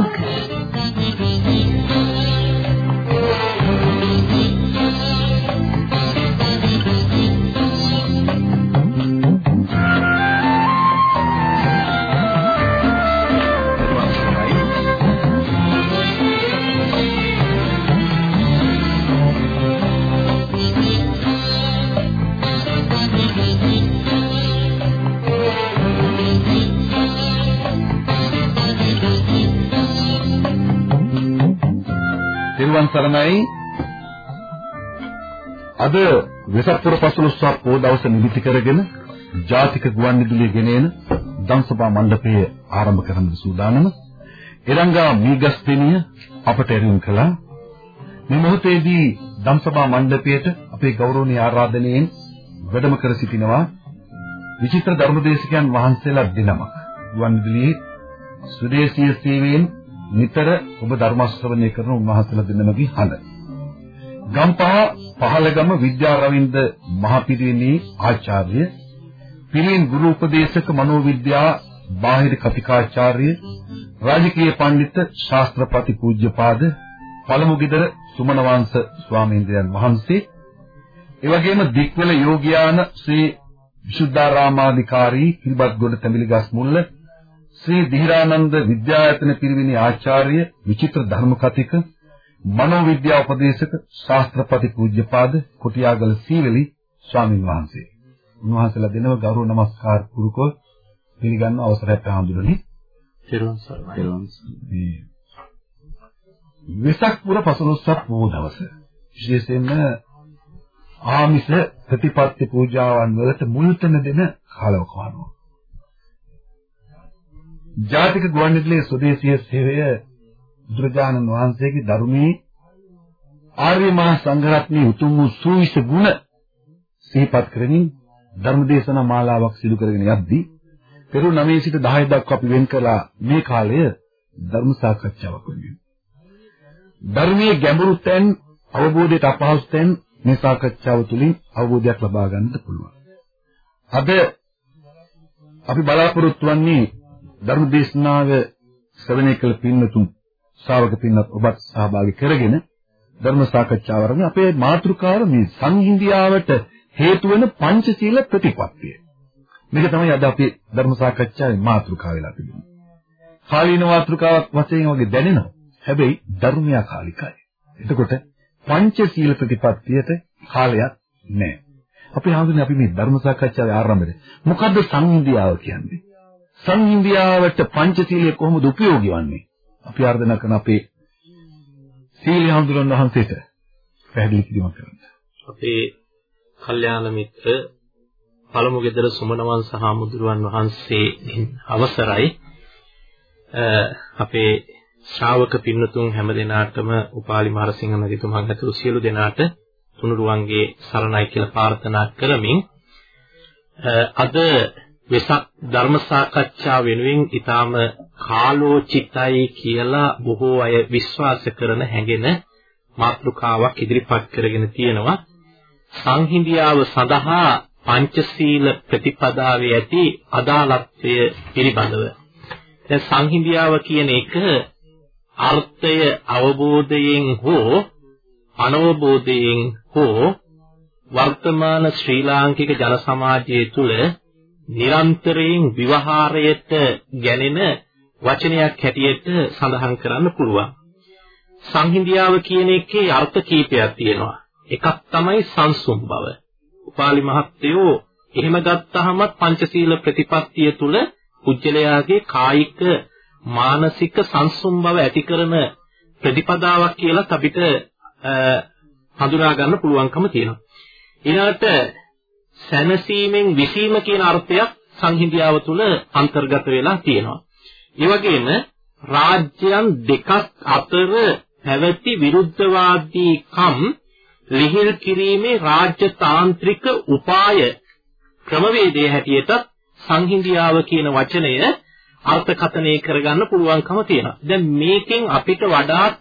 Look. සරණයි අද වෙසක් පුර පසළොස්වක පොය දවස නිමිති කරගෙන ජාතික ගුවන්විදුලිය ගෙනෙන දම්සභා මණ්ඩපය ආරම්භ කරන්න සූදානම. එරංගා මීගස්පෙනිය අපට එරින් කළා. මේ මොහොතේදී දම්සභා මණ්ඩපයට අපේ ගෞරවනීය ආරාධනයෙන් වැඩම කර සිටිනවා විචිත්‍ර ධර්මදේශකයන් වහන්සේලා දෙනමක්. ගුවන්විදුලියේ ස්වදේශීය සේවයෙන් නිතර ඔබ ධර්ම ශ්‍රවණය කරන උන්වහන්සේලා දෙන්නමගේ හඬ. ගම්පහ පහළගම විද්‍යාරවින්ද මහපිරිවෙනේ ආචාර්ය පිරින් ගුරු උපදේශක මනෝවිද්‍යා බාහිර කතිකාචාර්ය රාජකීය පඬිත් ශාස්ත්‍රපති පූජ්‍යපාද පළමුගෙදර සුමන වංශ ස්වාමීන් වහන්සේ එවැගේම දික්වල යෝග්‍යාන ශ්‍රී විසුද්ධාරාමාධිකාරී කිරිබත්ගොඩ තැඹිලිගස් මුල්ල ශ්‍රී ධීරානන්ද විද්‍යායතන පිරිවෙනේ ආචාර්ය විචිත්‍ර ධර්ම කතික මනෝවිද්‍යා උපදේශක ශාස්ත්‍රපති පූජ්‍යපාද කුටියාගල සීවලි ස්වාමින් වහන්සේ. උන්වහන්සේලා දෙනව ගෞරව නමස්කාර පුරුකෝ පිළිගන්න අවසරයක් හඳුනනි. තෙරුවන් සරණයි. වෙසක් පුර පසළොස්වක පොහොව දවස. විශේෂයෙන්ම ආමිෂ ප්‍රතිපත්ති පූජාවන් වලට මුල් තැන දෙන කාලවකවානුව. ජාතික ගුවන්විදුලියේ ස්වදේශීය සේවය බුදුරජාණන් වහන්සේගේ ධර්මයේ ආර්ය මහා සංඝරත්නයේ උතුම් වූ සූවිස ගුණ සිහිපත් කරමින් ධර්මදේශනා මාලාවක් සිදු කරගෙන යද්දී පෙර 9 සිට 10 දක්වා අපි වෙන් කළා මේ කාලය ධර්ම සාකච්ඡාවක් වෙනුවෙන්. ධර්මයේ ගැඹුරු තැන් අවබෝධයට අපහසු තැන් මේ සාකච්ඡාව තුළින් අවබෝධයක් ලබා ගන්නට පුළුවන්. අද අපි බලාපොරොත්තු වෙන්නේ ධර්ම දේශනාව ශ්‍රවණය කළ පින්නතුන් ශ්‍රාවක පින්නත් ඔබත් සහභාගී කරගෙන ධර්ම සාකච්ඡාව කරගෙන අපේ මාතෘකාව මේ සංහිඳියාවට හේතු වෙන පංචශීල ප්‍රතිපත්තිය. මේක තමයි අද අපේ ධර්ම සාකච්ඡාවේ මාතෘකාව වෙලා තිබෙන්නේ. කාලීන මාතෘකාවක් වශයෙන් වගේ දැනෙනවා. හැබැයි ධර්මය කාලිකයි. එතකොට පංචශීල ප්‍රතිපත්තියට කාලයක් නැහැ. අපි හඳුන්නේ අපි මේ ධර්ම සාකච්ඡාවේ ආරම්භයේ මොකද්ද සංහිඳියාව කියන්නේ? සංහිඳියාවට පංචශීලයේ කොහොමද ප්‍රයෝගී වන්නේ? අපි ආර්දනා කරන අපේ සීල හඳුනන වහන්සේට පැහැදිලි කිරීමක් කරන්න. අපේ කල්යාණ මිත්‍ර පළමු ගෙදර සුමනවන් සහ මුදුරුවන් වහන්සේ අවසරයි අපේ ශ්‍රාවක පින්නතුන් හැම දිනාටම උපාලි මහරසිංහ මැතිතුමන් ඇතුළු සියලු දෙනාට තුනුරුවන්ගේ සරණයි කියලා ප්‍රාර්ථනා කරමින් අද වෙසක් ධර්ම සාකච්ඡා වෙනුවෙන් ඊටාම කාලෝචිතයි කියලා බොහෝ අය විශ්වාස කරන හැඟෙන මාතෘකාවක් ඉදිරිපත් කරගෙන තියෙනවා. සංහිඳියාව සඳහා පංචශීල ප්‍රතිපදාවේ ඇති අදාළත්වය පිළිබඳව. දැන් සංහිඳියාව කියන එක අර්ථය අවබෝධයෙන් හෝ අනවබෝධයෙන් හෝ වර්තමාන ශ්‍රී ලාංකික ජන සමාජය තුළ නිරන්තරයෙන් විවහාරයට ගැනෙන වචනයක් හැටියට සඳහන් කරන්න පුළුවන්. සංහිඳියාව කියන එකේ අර්ථ කීපයක් තියෙනවා. එකක් තමයි සංසුම් බව. උපාලි මහත්තයෝ එහෙම ගත්තහම පංචශීල ප්‍රතිපත්තිය තුල පුජ්‍යලයාගේ කායික මානසික සංසුම් බව ඇති කරන ප්‍රතිපදාවක් කියලා අපිට හඳුනා ගන්න පුළුවන්කම තියෙනවා. ඊළඟට සැනසීමෙන් විසීම කියන අර්ථයක් සංහිඳියාව තුළ අන්තර්ගත වෙලා තියෙනවා. ඒ වගේම රාජ්‍යයන් දෙකක් අතර පැවති විරුද්ධවාදී කම් ලිහිල් කිරීමේ රාජ්‍ය තාන්ත්‍රික උපාය ක්‍රමවේදයේ හැටියට සංහිඳියාව කියන වචනය අර්ථකථනය කරගන්න පුළුවන්කම තියෙනවා. දැන් මේකෙන් අපිට වඩාත්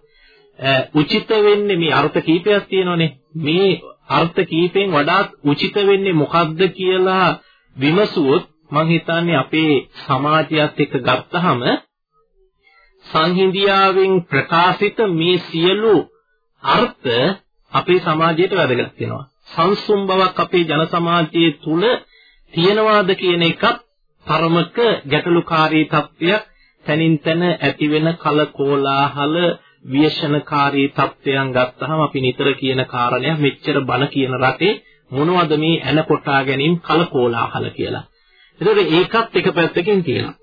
උචිත වෙන්නේ මේ අර්ථ කීපයක් තියෙනවනේ. මේ අර්ථ කීපෙන් වඩාත් උචිත වෙන්නේ මොකක්ද කියලා විමසුවොත් මම හිතන්නේ අපේ සමාජයත් එක්ක ගත්තහම සංහිඳියාවෙන් ප්‍රකාශිත මේ සියලු අර්ථ අපේ සමාජයට වැදගත් වෙනවා. සංසුම් බවක් අපේ ජන සමාජයේ තුල තියෙනවාද කියන එකත් තරමක ගැටලුකාරී තත්ත්වයක් තනින් තන ඇති වෙන කලකෝලාහල ව්‍යසනකාරී තත්ත්වයන් ගත්තහම අපි නිතර කියන කාරණයක් මෙච්චර බල කියන රටේ මොනවද මේ ඇන කොටා ගැනීම කලකෝලාහල කියලා. ඒකෝට ඒකත් එක පැත්තකින් තියෙනවා.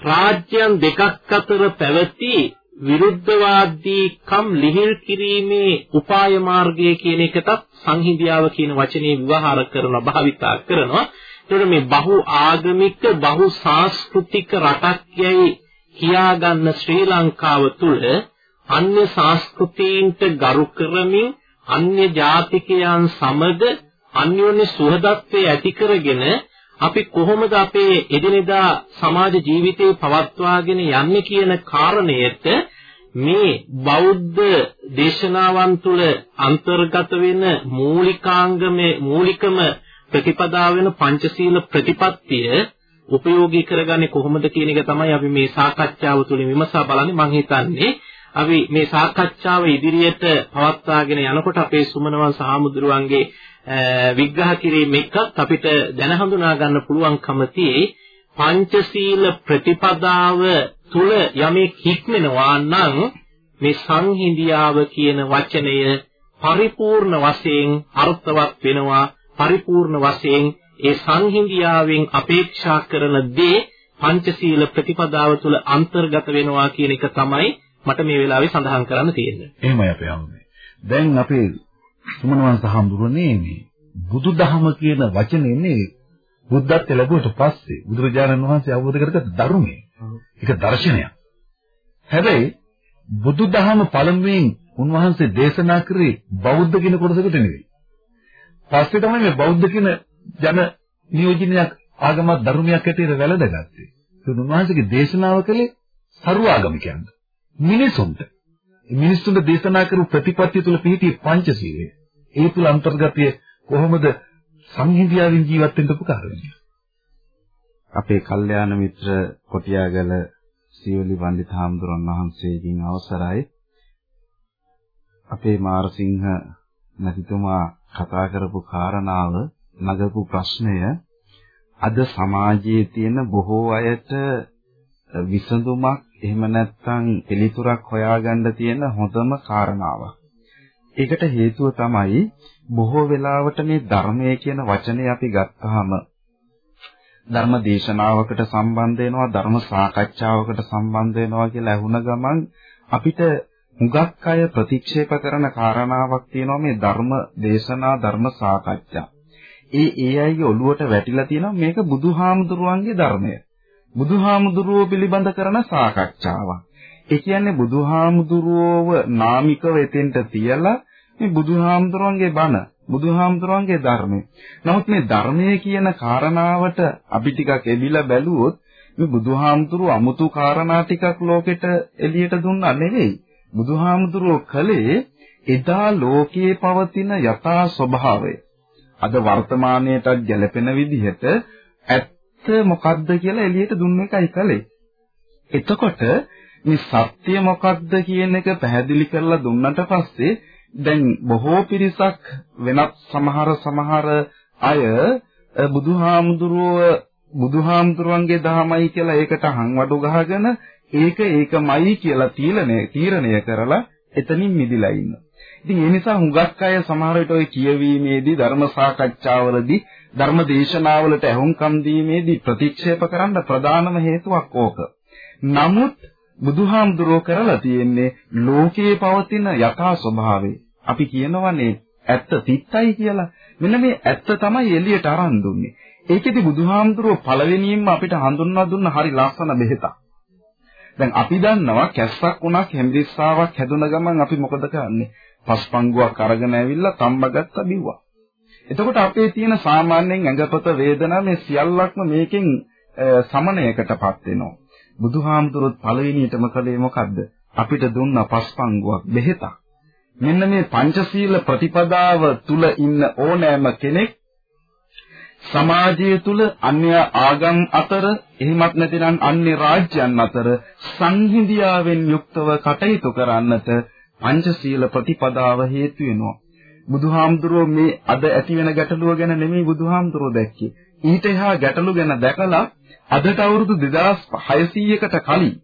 රාජ්‍යයන් දෙකක් අතර පැවති විරුද්ධවාදී කම් ලිහිල් කිරීමේ උපාය මාර්ගය කියන එකටත් සංහිඳියාව කියන වචනේ විවහාර කරන භාවිතා කරනවා. ඒතකොට මේ බහු ආගමික බහු සාංස්කෘතික රටක් යයි කියාගන්න ශ්‍රී ලංකාව තුළ අන්‍ය සංස්කෘතීන්ට ගරු කරමින් අන්‍ය ජාතිකයන් සමග අන්‍යෝන්‍ය සුහදත්වයේ ඇති කරගෙන අපි කොහොමද අපේ එදිනෙදා සමාජ ජීවිතේ පවත්වාගෙන යන්නේ කියන කාරණයට මේ බෞද්ධ දේශනාවන් තුළ අන්තර්ගත වෙන මූලිකාංගමේ මූලිකම ප්‍රතිපදාව වෙන පංචශීල ප්‍රතිපත්තිය උපයෝගී කරගන්නේ කොහොමද කියන එක තමයි අපි මේ සාකච්ඡාව තුළින් විමසා බලන්නේ. මම හිතන්නේ අපි මේ සාකච්ඡාව ඉදිරියට පවත්වාගෙන යනකොට අපේ සුමනවන් සහමුදුරුවන්ගේ විග්‍රහ කිරීම එක්කත් අපිට දැන හඳුනා ගන්න පුළුවන්කම tie පංචශීල ප්‍රතිපදාව තුල යමෙක් හික්මනවා නම් මේ සංහිඳියාව කියන වචනය පරිපූර්ණ වශයෙන් අර්ථවත් වෙනවා. පරිපූර්ණ වශයෙන් ඒ සංහිඳියාවෙන් අපේක්ෂා කරන දේ පංචශීල ප්‍රතිපදාව තුළ අන්තර්ගත වෙනවා කියන එක තමයි මට මේ වෙලාවේ සඳහන් කරන්න තියෙන්නේ. එහෙමයි අපේ අම්මේ. දැන් අපේ සුමනවංශ හඳුරන්නේ මේ බුදුදහම කියන වචනේ මේ බුද්ධත්ව ලැබුවට පස්සේ බුදුරජාණන් වහන්සේ අවබෝධ කරගත්ත ධර්මය. ඒක දර්ශනයක්. හැබැයි බුදුදහම පළමුවෙන් උන්වහන්සේ දේශනා කරේ බෞද්ධ කියන කොටසකට නෙවෙයි. පස්සේ තමයි මේ බෞද්ධ කියන ජන නියෝජනයක් ආගමක් ධර්මයක් ඇටියට වැළඳගත්තේ. ඒ උන්වහන්සේගේ දේශනාව කලේ සරුවාගමිකයන්ට. මිනිසුන්ට. මිනිසුන්ට දේශනා කරපු ප්‍රතිපත්තිය තුළ පිහිටි පංචශීලය. ඒ තුළ අන්තර්ගතය කොහොමද සංහිඳියාවෙන් ජීවත් වෙන්න උපකාර වෙන්නේ? අපේ කල්යාණ මිත්‍ර කොටියාගල සීවලි පණ්ඩිත හාමුදුරන් වහන්සේගෙන් අවසරයි අපේ මාරසිංහ නැතිතුමා කතා කරපු කාරණාව නගපු ප්‍රශ්නය අද සමාජයේ තියෙන බොහෝ අයට විසඳුමක් එහෙම නැත්නම් පිළිතුරක් හොයාගන්න තියෙන හොඳම කාරණාවක්. ඒකට හේතුව තමයි බොහෝ වෙලාවට මේ ධර්මය කියන වචනේ අපි ගත්තාම ධර්ම දේශනාවකට සම්බන්ධ වෙනවා ධර්ම සාකච්ඡාවකට සම්බන්ධ වෙනවා කියලා ඇහුණ ගමන් අපිට හුඟක් අය ප්‍රතික්ෂේප කරන කාරණාවක් තියෙනවා මේ ධර්ම දේශනා ධර්ම සාකච්ඡා. ඒ ඒ අයගේ ඔළුවට වැටිලා තියෙනවා මේක බුදුහාමුදුරුවන්ගේ ධර්මය. බුදුහාමුදුරුවෝ පිළිබඳ කරන සාකච්ඡාවක්. ඒ කියන්නේ බුදුහාමුදුරුවෝව නාමිකව එතෙන්ට තියලා මේ බුදුහාමුදුරුවන්ගේ බණ බුදුහාමුදුරුවන්ගේ ධර්මය. නමුත් මේ ධර්මය කියන කාරණාවට අපි ටිකක් එබිලා බැලුවොත් මේ බුදුහාමුදුරුව අමුතු කාරණා ටිකක් ලෝකෙට එළියට දුන්නා නෙවෙයි. බුදුහාමුදුරුව කලේ එදා ලෝකයේ පවතින යථා ස්වභාවය. අද වර්තමානයටත් ගැලපෙන විදිහට ඇත්ත මොකක්ද කියලා එළියට දුන්න එකයි කලේ. එතකොට මේ සත්‍ය මොකක්ද කියන එක පැහැදිලි කරලා දුන්නට පස්සේ දැන් බොහෝ පිරිසක් වෙනත් සමහර සමහර අය බුදුහාමුදුරුව බුදුහාමුදුරුවන්ගේ දහමයි කියලා ඒකට හංවඩු ගහගෙන ඒක ඒකමයි කියලා තීරණය තීරණය කරලා එතනින් මිදිලා ඉන්නවා. ඉතින් ඒ නිසා හුඟක් අය සමහර විට ඔය කියවීමේදී ධර්ම සාකච්ඡාවලදී ධර්ම දේශනාවලට ඇහුම්කන් දීමේදී ප්‍රතික්ෂේප කරන්න ප්‍රධානම හේතුවක් ඕක. නමුත් බුදුහාමුදුරෝ කරලා තියෙන්නේ ලෝකයේ පවතින යථා ස්වභාවය. අපි කියනවනේ ඇත්ත තිත්තයි කියලා. මෙන්න මේ ඇත්ත තමයි එළියට අරන් දුන්නේ. ඒකෙදි බුදුහාමුදුරෝ පළවෙනියෙන්ම අපිට හඳුන්වා දුන්න හරි ලස්සන බෙහෙතක්. දැන් අපි දන්නවා කැස්සක් වුණා කැම්බිස්සාවක් හැදුන ගමන් අපි මොකද කරන්නේ? පස්පංගුවක් අරගෙන ඇවිල්ලා තම්බගත්ත බිව්වා. එතකොට අපේ තියෙන සාමාන්‍යයෙන් ඇඟපත වේදනා මේ සියල්ලක්ම මේකෙන් සමනයකටපත් වෙනවා. බුදුහාමුදුරුවෝ පළවෙනියටම කළේ මොකද්ද? අපිට දුන්න පස්පංගුවක් බෙහෙතක්. මෙන්න මේ පංචශීල ප්‍රතිපදාව තුල ඉන්න ඕනෑම කෙනෙක් සමාජය තුල අන්‍ය ආගම් අතර එහෙමත් නැතිනම් අන්‍ය රාජ්‍යයන් අතර සංහිඳියාවෙන් යුක්තව කටයුතු කරන්නට පංචශීල ප්‍රතිපදාව හේතු වෙනවා. බුදුහාමුදුරුවෝ මේ අද ඇති වෙන ගැටලුව ගැන නෙමෙයි බුදුහාමුදුරුවෝ දැක්කේ. ඊට එහා ගැටලු ගැන දැකලා අදට අවුරුදු 2600කට කලින්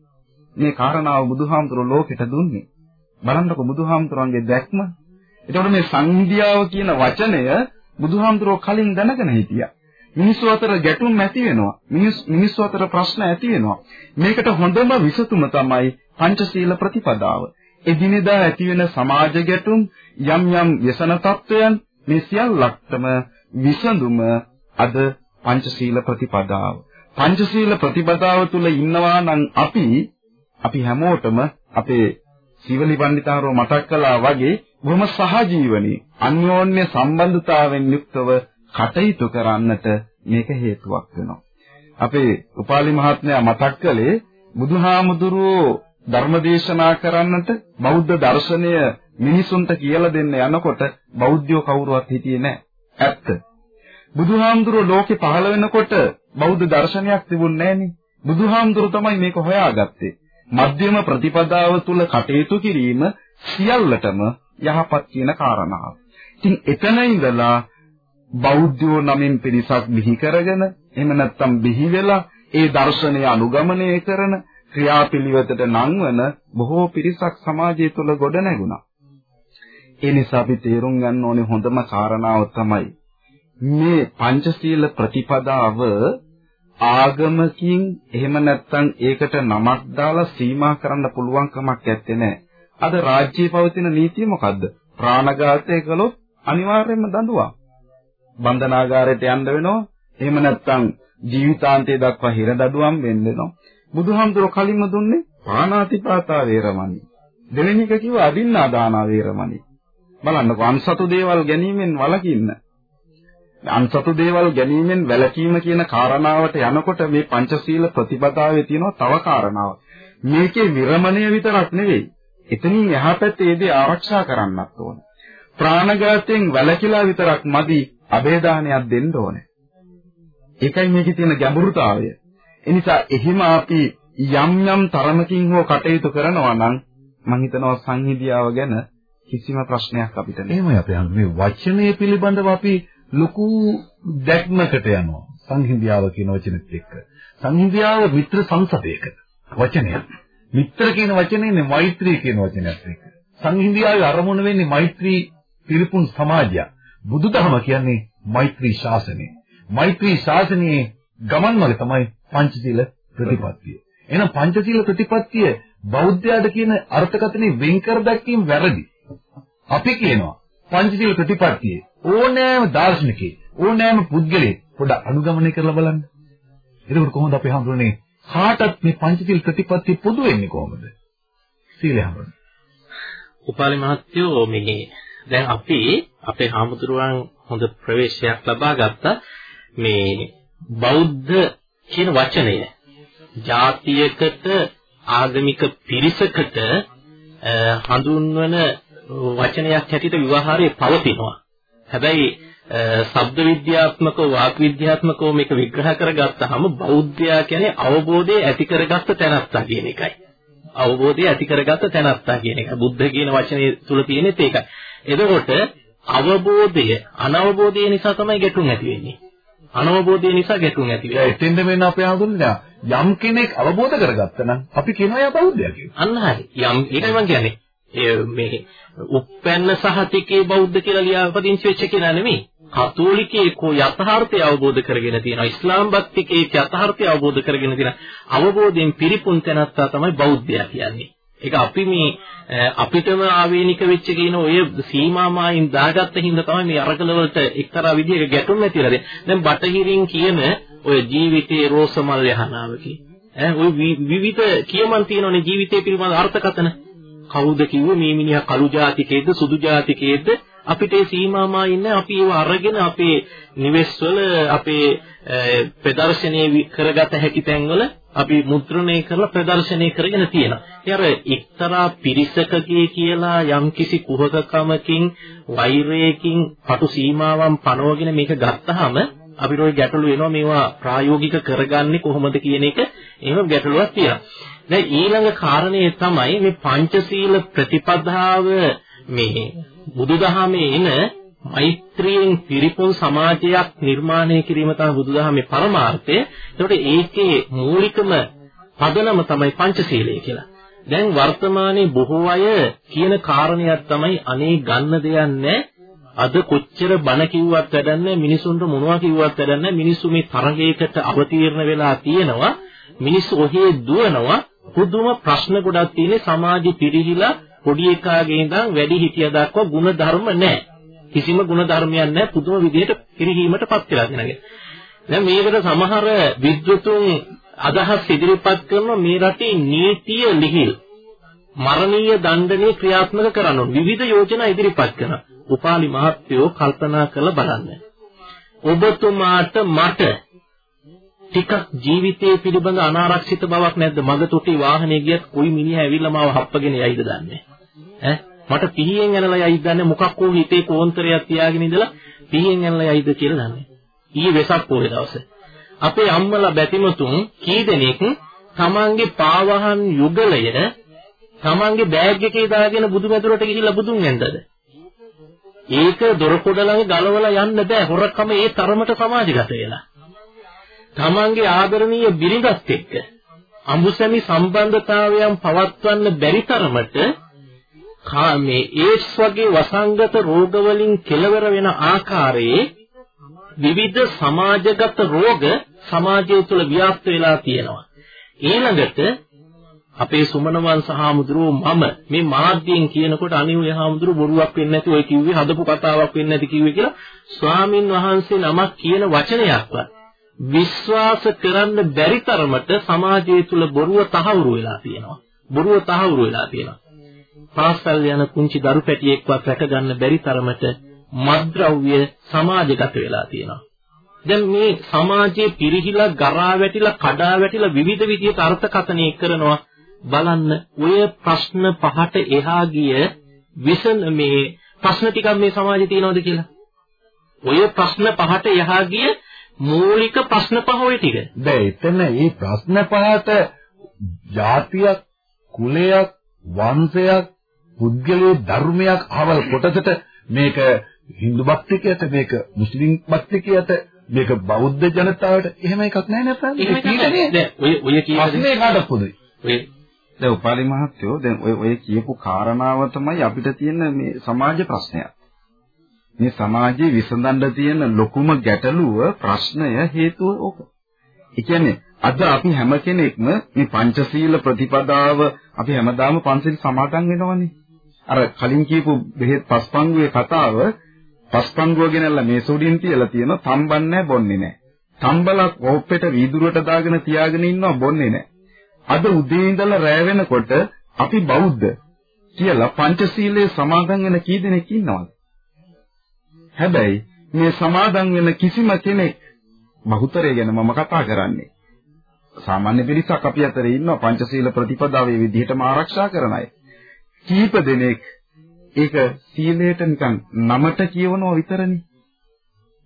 මේ කාරණාව බුදුහාමුදුරුවෝ ලෝකෙට දුන්නේ. බලන්නකො බුදුහාමුදුරන්ගේ දැක්ම. එතකොට මේ සංහිඳියාව කියන වචනය බුදුහාමුදුරුවෝ කලින් දැනගෙන හිටියා. මිනිස්සු අතර ගැටුම් ඇති වෙනවා. මිනිස්සු අතර ප්‍රශ්න ඇති වෙනවා. මේකට හොඳම විසඳුම තමයි පංචශීල ප්‍රතිපදාව. එදිනෙදා ඇති වෙන සමාජ ගැටුම් යම් යම් વ્યසන තත්වයන් මේ සියල්ලක්ම විසඳුම අද පංචශීල ප්‍රතිපදාව. පංචශීල ප්‍රතිපදාව තුල ඉන්නවා නම් අපි අපි හැමෝටම අපේ සිවලි පඬිතාරෝ මතක් කළා වගේ බොහොම සහජීවනී අන්‍යෝන්‍ය සම්බන්ධතාවෙන් යුක්තව කටයුතු කරන්නට මේක හේතුවක් වෙනවා. අපේ උපාලි මහත්මයා මතක් කළේ බුදුහාමුදුරුවෝ ධර්මදේශනා කරන්නට බෞද්ධ දර්ශනය මිනිසුන්ට කියලා දෙන්න යනකොට බෞද්ධයෝ කවුරුවත් හිටියේ නැහැ. ඇත්ත. බුදුහාමුදුරුවෝ ලෝකේ පහළ වෙනකොට බෞද්ධ දර්ශනයක් තිබුණේ නැහනේ. බුදුහාමුදුරුවෝ තමයි මේක හොයාගත්තේ. මධ්‍යම ප්‍රතිපදාව තුල කටයුතු කිරීම සියල්ලටම යහපත් කියන කාරණාව. ඉතින් එතන ඉඳලා බෞද්ධයෝ නමින් පිරිසක් බිහි කරගෙන එහෙම නැත්නම් බිහි වෙලා ඒ දර්ශනය අනුගමනය කරන ක්‍රියාපිළිවෙතට නංවන බොහෝ පිරිසක් සමාජය තුළ ගොඩ නැගුණා. ඒ නිසා අපි තේරුම් ගන්න ඕනේ හොඳම කාරණාව තමයි මේ පංචශීල ප්‍රතිපදාව ආගමකින් එහෙම නැත්නම් ඒකට නමක් දාලා සීමා කරන්න පුළුවන් කමක් නැත්තේ. අද රාජ්‍යයේ පවතින නීතිය මොකද්ද? ප්‍රාණඝාතය කළොත් අනිවාර්යයෙන්ම දඬුවම්. බන්ධනාගාරයට යන්න වෙනවා. එහෙම නැත්නම් ජීවිතාන්තය දක්වා හිර දඬුවම් වෙන්න වෙනවා. බුදුහාමුදුරුවෝ කලින්ම දුන්නේ පාණාතිපාතා වේරමණී. දෙවෙනි එක කිව්ව අදින්නා දානා වේරමණී. බලන්නකො අන්සතු දේවල් ගැනීමෙන් වළකින්න. අන්සතු දේවල් ගැනීමෙන් වැළකීම කියන කාරණාවට යනකොට මේ පංචශීල ප්‍රතිපදාවේ තියෙන තව කාරණාවක්. මේකේ විරමණය විතරක් නෙවෙයි. එතනින් එහා පැත්තේ ඒ දේ ආරක්ෂා කරන්නත් ඕන. ප්‍රාණඝාතයෙන් වැළකීලා විතරක් මදි අබේදානයක් දෙන්න ඕනේ. ඒකයි මේකේ තියෙන ගැඹුරුතාවය. එනිසා එහිම අපි යම් යම් තරමකින් හෝ කටයුතු කරනවා නම් මම හිතනවා සංහිදියාව ගැන කිසිම ප්‍රශ්නයක් අපිට නෑ. එහෙමයි අපේ මේ වචනය පිළිබඳව අපි ලොකු දැක්මකට යනවා. සංහිදියාව කියන වචනෙත් එක්ක. සංහිදියාව මිත්‍ර සංසදයක වචනයක්. මිත්‍ර කියන වචනේනේ මෛත්‍රී කියන වචනයත් එක්ක. සංහිදියාවේ අරමුණ වෙන්නේ මෛත්‍රී පිරිපුන් සමාජයක්. බුදුදහම කියන්නේ මෛත්‍රී ශාසනය. මෛත්‍රී ශාසනයේ ගමන් මඟ තමයි පංචශීල ප්‍රතිපත්තිය. එහෙනම් පංචශීල ප්‍රතිපත්තිය බෞද්ධයාට කියන අර්ථකථනය වෙන් කර දැක්වීම වැරදි. අපි කියනවා පංචශීල ප්‍රතිපත්තියේ ඕනෑම දාර්ශනිකේ ඕනෑම පුද්ගලෙක් පොඩ අනුගමනය කරලා බලන්න. එතකොට කොහොමද අපි හඳුනන්නේ කාටත් මේ පංචශීල ප්‍රතිපත්තිය පොදු වෙන්නේ කොහොමද? සීලය හඳුනන්නේ. උපාලි මහත්තයෝ මේ දැන් අපි අපේ හාමුදුරුවන් හොඳ ප්‍රවේශයක් ලබා ගත්තා මේ බෞද්ධ කියන වචනය ජාතියකට ආගමික පිරිසකට හඳුන්වන වචනයක් හැටියට විවහාරයේ පවතිනවා. හැබැයි ශබ්ද විද්‍යාත්මකව වාක් විද්‍යාත්මකව මේක විග්‍රහ කරගත්තාම බෞද්ධයා කියන්නේ අවබෝධය ඇති කරගත්ත තැනත්තා කියන එකයි. අවබෝධය ඇති කරගත්ත තැනත්තා කියන එක. බුද්ධ කියන වචනේ තුල තියෙනෙත් ඒකයි. එතකොට අවබෝධය අනවබෝධය නිසා තමයි ගැටුම් ඇති වෙන්නේ. අනවබෝධය නිසා ගැටුම් ඇති වෙනවා. එතෙන්ද මෙන්න අපේ ආඳුන්නේ යම් කෙනෙක් අවබෝධ කරගත්තා නම් අපි කියනවා යා බෞද්ධයා කියලා. අන්න හරි. යම් ඒකයි මම කියන්නේ. මේ උප්පැන්න සහතිකේ බෞද්ධ කියලා ලියාපදිංචි වෙච්ච කෙනා නෙමෙයි. කතෝලිකේ කෝ යථාර්ථය අවබෝධ කරගෙන තියෙනවා. ඉස්ලාම් භක්තිකේ යථාර්ථය අවබෝධ කරගෙන තියෙන අවබෝධයෙන් පිරිපුන් තැනත්තා තමයි බෞද්ධයා කියන්නේ. ඒක අපි මේ අපිටම ආවේනික වෙච්ච කියන ඔය සීමා මායින් දාගත්ත හින්දා තමයි මේ අරගල වලට එක්තරා විදිහක ගැටුම් ඇතිලා තියෙන්නේ. දැන් බටහිරින් කියන ඔය ජීවිතයේ රෝසමල් යහනාවකි. ඈ ඔය විවිධ කියමන් තියෙනනේ ජීවිතය පිළිබඳ අර්ථකථන. කවුද කිව්වේ මේ මිනිහා කළු ජාතිකයේද සුදු ජාතිකයේද අපිට ඒ සීමාමා ඉන්නේ අපි ඒව අරගෙන අපේ නිවෙස්වල අපේ ප්‍රදර්ශනීය කරගත හැකි තැන්වල අපි මුද්‍රණය කරලා ප්‍රදර්ශනය කරගෙන තියෙනවා. ඒ අර එක්තරා පිරිසකගේ කියලා යම්කිසි කුහකකමකින් වෛරයකින් පටු සීමාවන් පනවගෙන මේක ගත්තාම අපිට ওই ගැටලු එනවා මේවා ප්‍රායෝගික කරගන්නේ කොහොමද කියන එක එහෙම ගැටලුවක් තියෙනවා. දැන් ඊළඟ කාරණේ තමයි මේ පංචශීල ප්‍රතිපදාව මේ බුදුදහමේ එන මෛත්‍රියෙන් පිරිපුන් සමාජයක් නිර්මාණය කිරීම තමයි බුදුදහමේ පරමාර්ථය. ඒකට ඒකේ මූලිකම පදනම තමයි පංචශීලය කියලා. දැන් වර්තමානයේ බොහෝ අය කියන කාරණයක් තමයි අනේ ගන්න දෙයක් අද කොච්චර බන කිව්වත් වැඩන්නේ මිනිසුන්ට මොනවා කිව්වත් වැඩන්නේ මිනිස්සු මේ තරගයකට අවතීර්ණ වෙලා තියෙනවා. මිනිස්සු ඔහේ දුවනවා. පුදුම ප්‍රශ්න ගොඩක් තියෙන සමාජෙ පිරිහිලා පොඩි එකාගේ ඉඳන් වැඩි හිටිය දක්වා ಗುಣ ධර්ම නැහැ. කිසිම ಗುಣ ධර්මයක් නැහැ පුදුම විදිහට පිරිහීමටපත් වෙලා දෙනගේ දැන් මේකට සමහර විද්වතුන් අදහස් ඉදිරිපත් කරන මේ රටේ නීතිය ලිහිල් මරණීය දණ්ඩනීය ක්‍රියාත්මක කරන විවිධ යෝජනා ඉදිරිපත් කරන උපාලි මහත්වෝ කල්පනා කරලා බලන්න. ඔබතුමාට මට ටිකක් ජීවිතයේ පිළිබඳ අනාරක්ෂිත බවක් නැද්ද? මග තොටි වාහනේ ගියත් කොයි මිනිහා ඇවිල්ලා මාව හප්පගෙන යයිද දන්නේ. ඈ මට පිහියෙන් ඇනලා යයිද දන්නේ මොකක් හෝ හිතේ කෝන්තරයක් තියාගෙන ඉඳලා පිහියෙන් ඇනලා යයිද කියලා දන්නේ. ඊයේ වෙසක් පොයේ දවසේ අපේ අම්මලා බැතිමතුන් කී දෙනෙක් තමන්ගේ පාවහන් යුගලය තමන්ගේ බෑග් එකේ දාගෙන බුදුමැදුරට ගිහිල්ලා බුදුන් වැන්දද? ඒක දොරකොඩ ළඟ ගලවලා යන්න බෑ. හොරකම ඒ තරමට සමාජගත වෙලා. තමන්ගේ ආදරණීය බිරිඳත් එක්ක අඹුසැමි සම්බන්ධතාවයන් පවත්වන්න බැරි තරමට මේ ඒඩ්ස් වගේ වසංගත රෝග වලින් කෙලවර වෙන ආකාරයේ විවිධ සමාජගත රෝග සමාජය තුළ ව්‍යාප්ත වෙලා තියෙනවා. ඊළඟට අපේ සුමනවන් සහමුදුරුව මම මේ මාධ්‍යයෙන් කියනකොට අනිව්‍ය හාමුදුරුව බොරුවක් වෙන්නේ නැති ඔය කිව්වේ හදපු කතාවක් වෙන්නේ නැති කිව්වේ කියලා ස්වාමින් වහන්සේ නමක් කියන වචනයක්වත් විශ්වාස කරන්න බැරි තරමට සමාජය තුළ බොරුව තහවුරු වෙලා තියෙනවා. බොරුව තහවුරු වෙලා තියෙනවා. පාසල් යන කුංචි දරු පැටියෙක්වත් රැක ගන්න බැරි තරමට මත්ද්‍රව්‍ය සමාජගත වෙලා තියෙනවා. දැන් මේ සමාජයේ පිරිහිලා ගරා වැටිලා කඩා වැටිලා විවිධ විදිහට අර්ථකථනය කරනවා බලන්න ඔය ප්‍රශ්න පහට එහා ගිය විසන මේ ප්‍රශ්න ටිකක් මේ සමාජයේ තියෙනවද කියලා ඔය ප්‍රශ්න පහට එහා ගිය මූලික ප්‍රශ්න පහ ඔය ටික දැන් එතන මේ ප්‍රශ්න පහට ජාතියක් කුලයක් වංශයක් පුද්ගලයේ ධර්මයක් අවල් කොටසට මේක Hindu භක්තිකයට මේක මුස්ලිම් භක්තිකයට මේක බෞද්ධ ජනතාවට එහෙම එකක් නැහැ නේද? එහෙම නෑ. දැන් ඔය ඔය පොදුයි? ඔය දැන් උපාලි මහත්තයෝ දැන් ඔය ඔය කියපු කාරණාව තමයි අපිට තියෙන මේ සමාජ ප්‍රශ්නයක්. මේ සමාජයේ විසඳන්න තියෙන ලොකුම ගැටලුව ප්‍රශ්නය හේතුව ඕක. ඒ කියන්නේ අද අපි හැම කෙනෙක්ම මේ පංචශීල ප්‍රතිපදාව අපි හැමදාම පන්සිල් සමාදන් වෙනවනේ. අර කලින් කියපු බෙහෙත් පස්පංගුවේ කතාව පස්පංගුව ගෙනල්ලා මේ සුඩින් තියලා තියෙන තම්බන්නේ බොන්නේ නැහැ. තම්බලක් ඕප්පෙට වීදුරුවට දාගෙන තියාගෙන ඉන්නවා බොන්නේ නැහැ. අද උදේ ඉඳලා රැ වෙනකොට අපි බෞද්ධ කියලා පංචශීලයේ සමාදන් වෙන කී දෙනෙක් ඉන්නවද? හැබැයි මේ සමාදන් වෙන කිසිම කෙනෙක් බහුතරය ගැන මම කතා කරන්නේ. සාමාන්‍ය පිරිසක් අපි අතරේ ඉන්නවා පංචශීල ප්‍රතිපදාවේ විදිහටම ආරක්ෂා කරන අය. කීප දෙනෙක් ඒක සීලයට නිකන් නමට කියවනවා විතරනේ.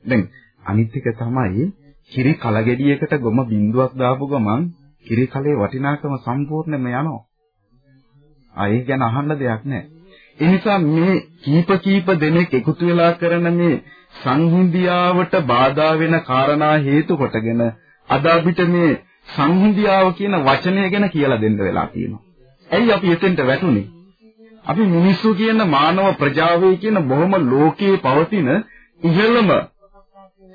දැන් අනිත් එක තමයි කිරි කලගෙඩියකට ගොම බින්දුවක් දාපු ගමන් කිරි කලේ වටිනාකම සම්පූර්ණයෙන්ම යනවා. ආයෙ ගැන අහන්න දෙයක් නැහැ. ඒ නිසා මේ කීප කීප දෙනෙක් එකතු වෙලා කරන මේ සංහිඳියාවට බාධා වෙන කාරණා හේතු කොටගෙන අද අපිට මේ සංහිඳියාව කියන වචනය ගැන කියලා දෙන්න වෙලා තියෙනවා. ඇයි අපි එතෙන්ට වැටුනේ? අපි මිනිස්සු කියන මානව ප්‍රජාවේ කියන බොහොම ලෝකයේ පවතින ඉහළම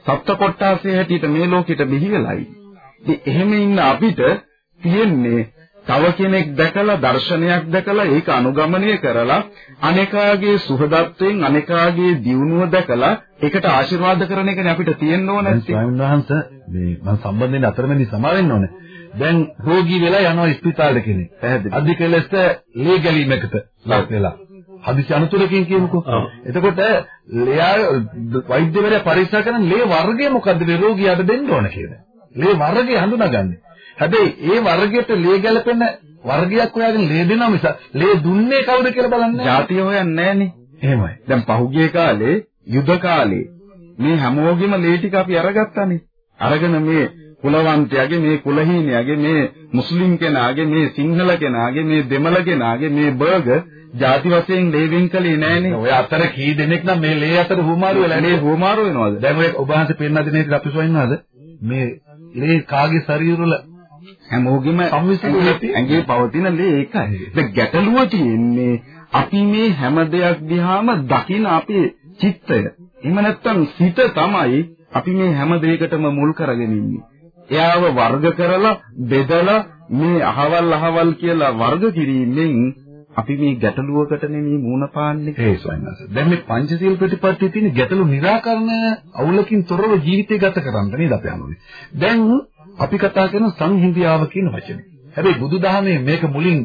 සත්ත්ව කොටාසේ හැටියට මේ ලෝකෙට බිහි වෙලයි. ඉතින් එහෙම ඉන්න අපිට තියෙන්නේ තව කෙනෙක් දැකලා දර්ශනයක් දැකලා ඒක අනුගමනය කරලා අනේකාගේ සුහදත්වයෙන් අනේකාගේ දියුණුව දැකලා ඒකට ආශිර්වාද කරන එකනේ අපිට තියෙන්න ඕන නැත්තේ. ස්වාමීන් වහන්සේ මේ මම සම්බන්ධයෙන් අතරමැදි සමාවෙන්න ඕනේ. දැන් රෝගී වෙලා යනවා ස්පිතාලෙට කෙනෙක්. පැහැදිලි. අධික ලෙස ලේ ගැලීමකට ලක් වෙලා. හදිසි අනතුරකින් කියමුකෝ. එතකොට ලේ වෛද්‍යවරයා පරීක්ෂා කරන ලේ වර්ගය මොකද්ද මේ රෝගියාට දෙන්න ඕන කියලා. ලේ වර්ගය හඳුනාගන්නේ. හැබැයි ඒ වර්ගයට ලේ ගැලපෙන වර්ගයක් හොයාගෙන ලේ දෙනවා මිස ලේ දුන්නේ කවුද කියලා බලන්නේ නැහැ. ජාතිය හොයන්නේ නැහනේ. එහෙමයි. දැන් පහුගිය කාලේ යුද කාලේ මේ හැමෝගෙම ලේ ටික අපි අරගත්තානේ. අරගෙන මේ කුලවන්තයාගේ මේ කුලහීනයාගේ මේ මුස්ලිම් කෙනාගේ මේ සිංහල කෙනාගේ මේ දෙමළ කෙනාගේ මේ බර්ගර් ಜಾති වශයෙන් ලේවින් කලේ නෑනේ. ඔය අතර කී දෙනෙක් නම් මේ ලේ අතර හුමාරු වෙලා මේ හුමාරු වෙනවද? දැන් ඔය ඔබ වහන්සේ පෙන්න දෙන්නේ අපි සොයනවාද? මේ ලේ කාගේ ශරීරවල හැමෝගෙම ඇඟේ පවතින ලේ ඒකයි. දැන් ගැටලුව තියෙන්නේ අපි මේ හැම දෙයක් දිහාම දකින අපේ චිත්තය. එහෙම නැත්නම් සිත තමයි අපි මේ හැම දෙයකටම මුල් කරගෙන ඉන්නේ. එයාව වර්ග කරලා බෙදලා මේ අහවල් අහවල් කියලා වර්ග කිරීමෙන් අපි මේ ගැටලුවකට නෙමෙයි මූණ පාන්නේ. ඒ ස්වයංස. දැන් මේ පංචශීල ප්‍රතිපත්තියේ තියෙන ගැටලු निराකරණ අවුලකින් තොරව ජීවිතය ගත කරන්න නේද අපි යන්නේ. දැන් අපි කතා කරන සංහිඳියාව කියන වචනේ. හැබැයි බුදුදහමේ මේක මුලින්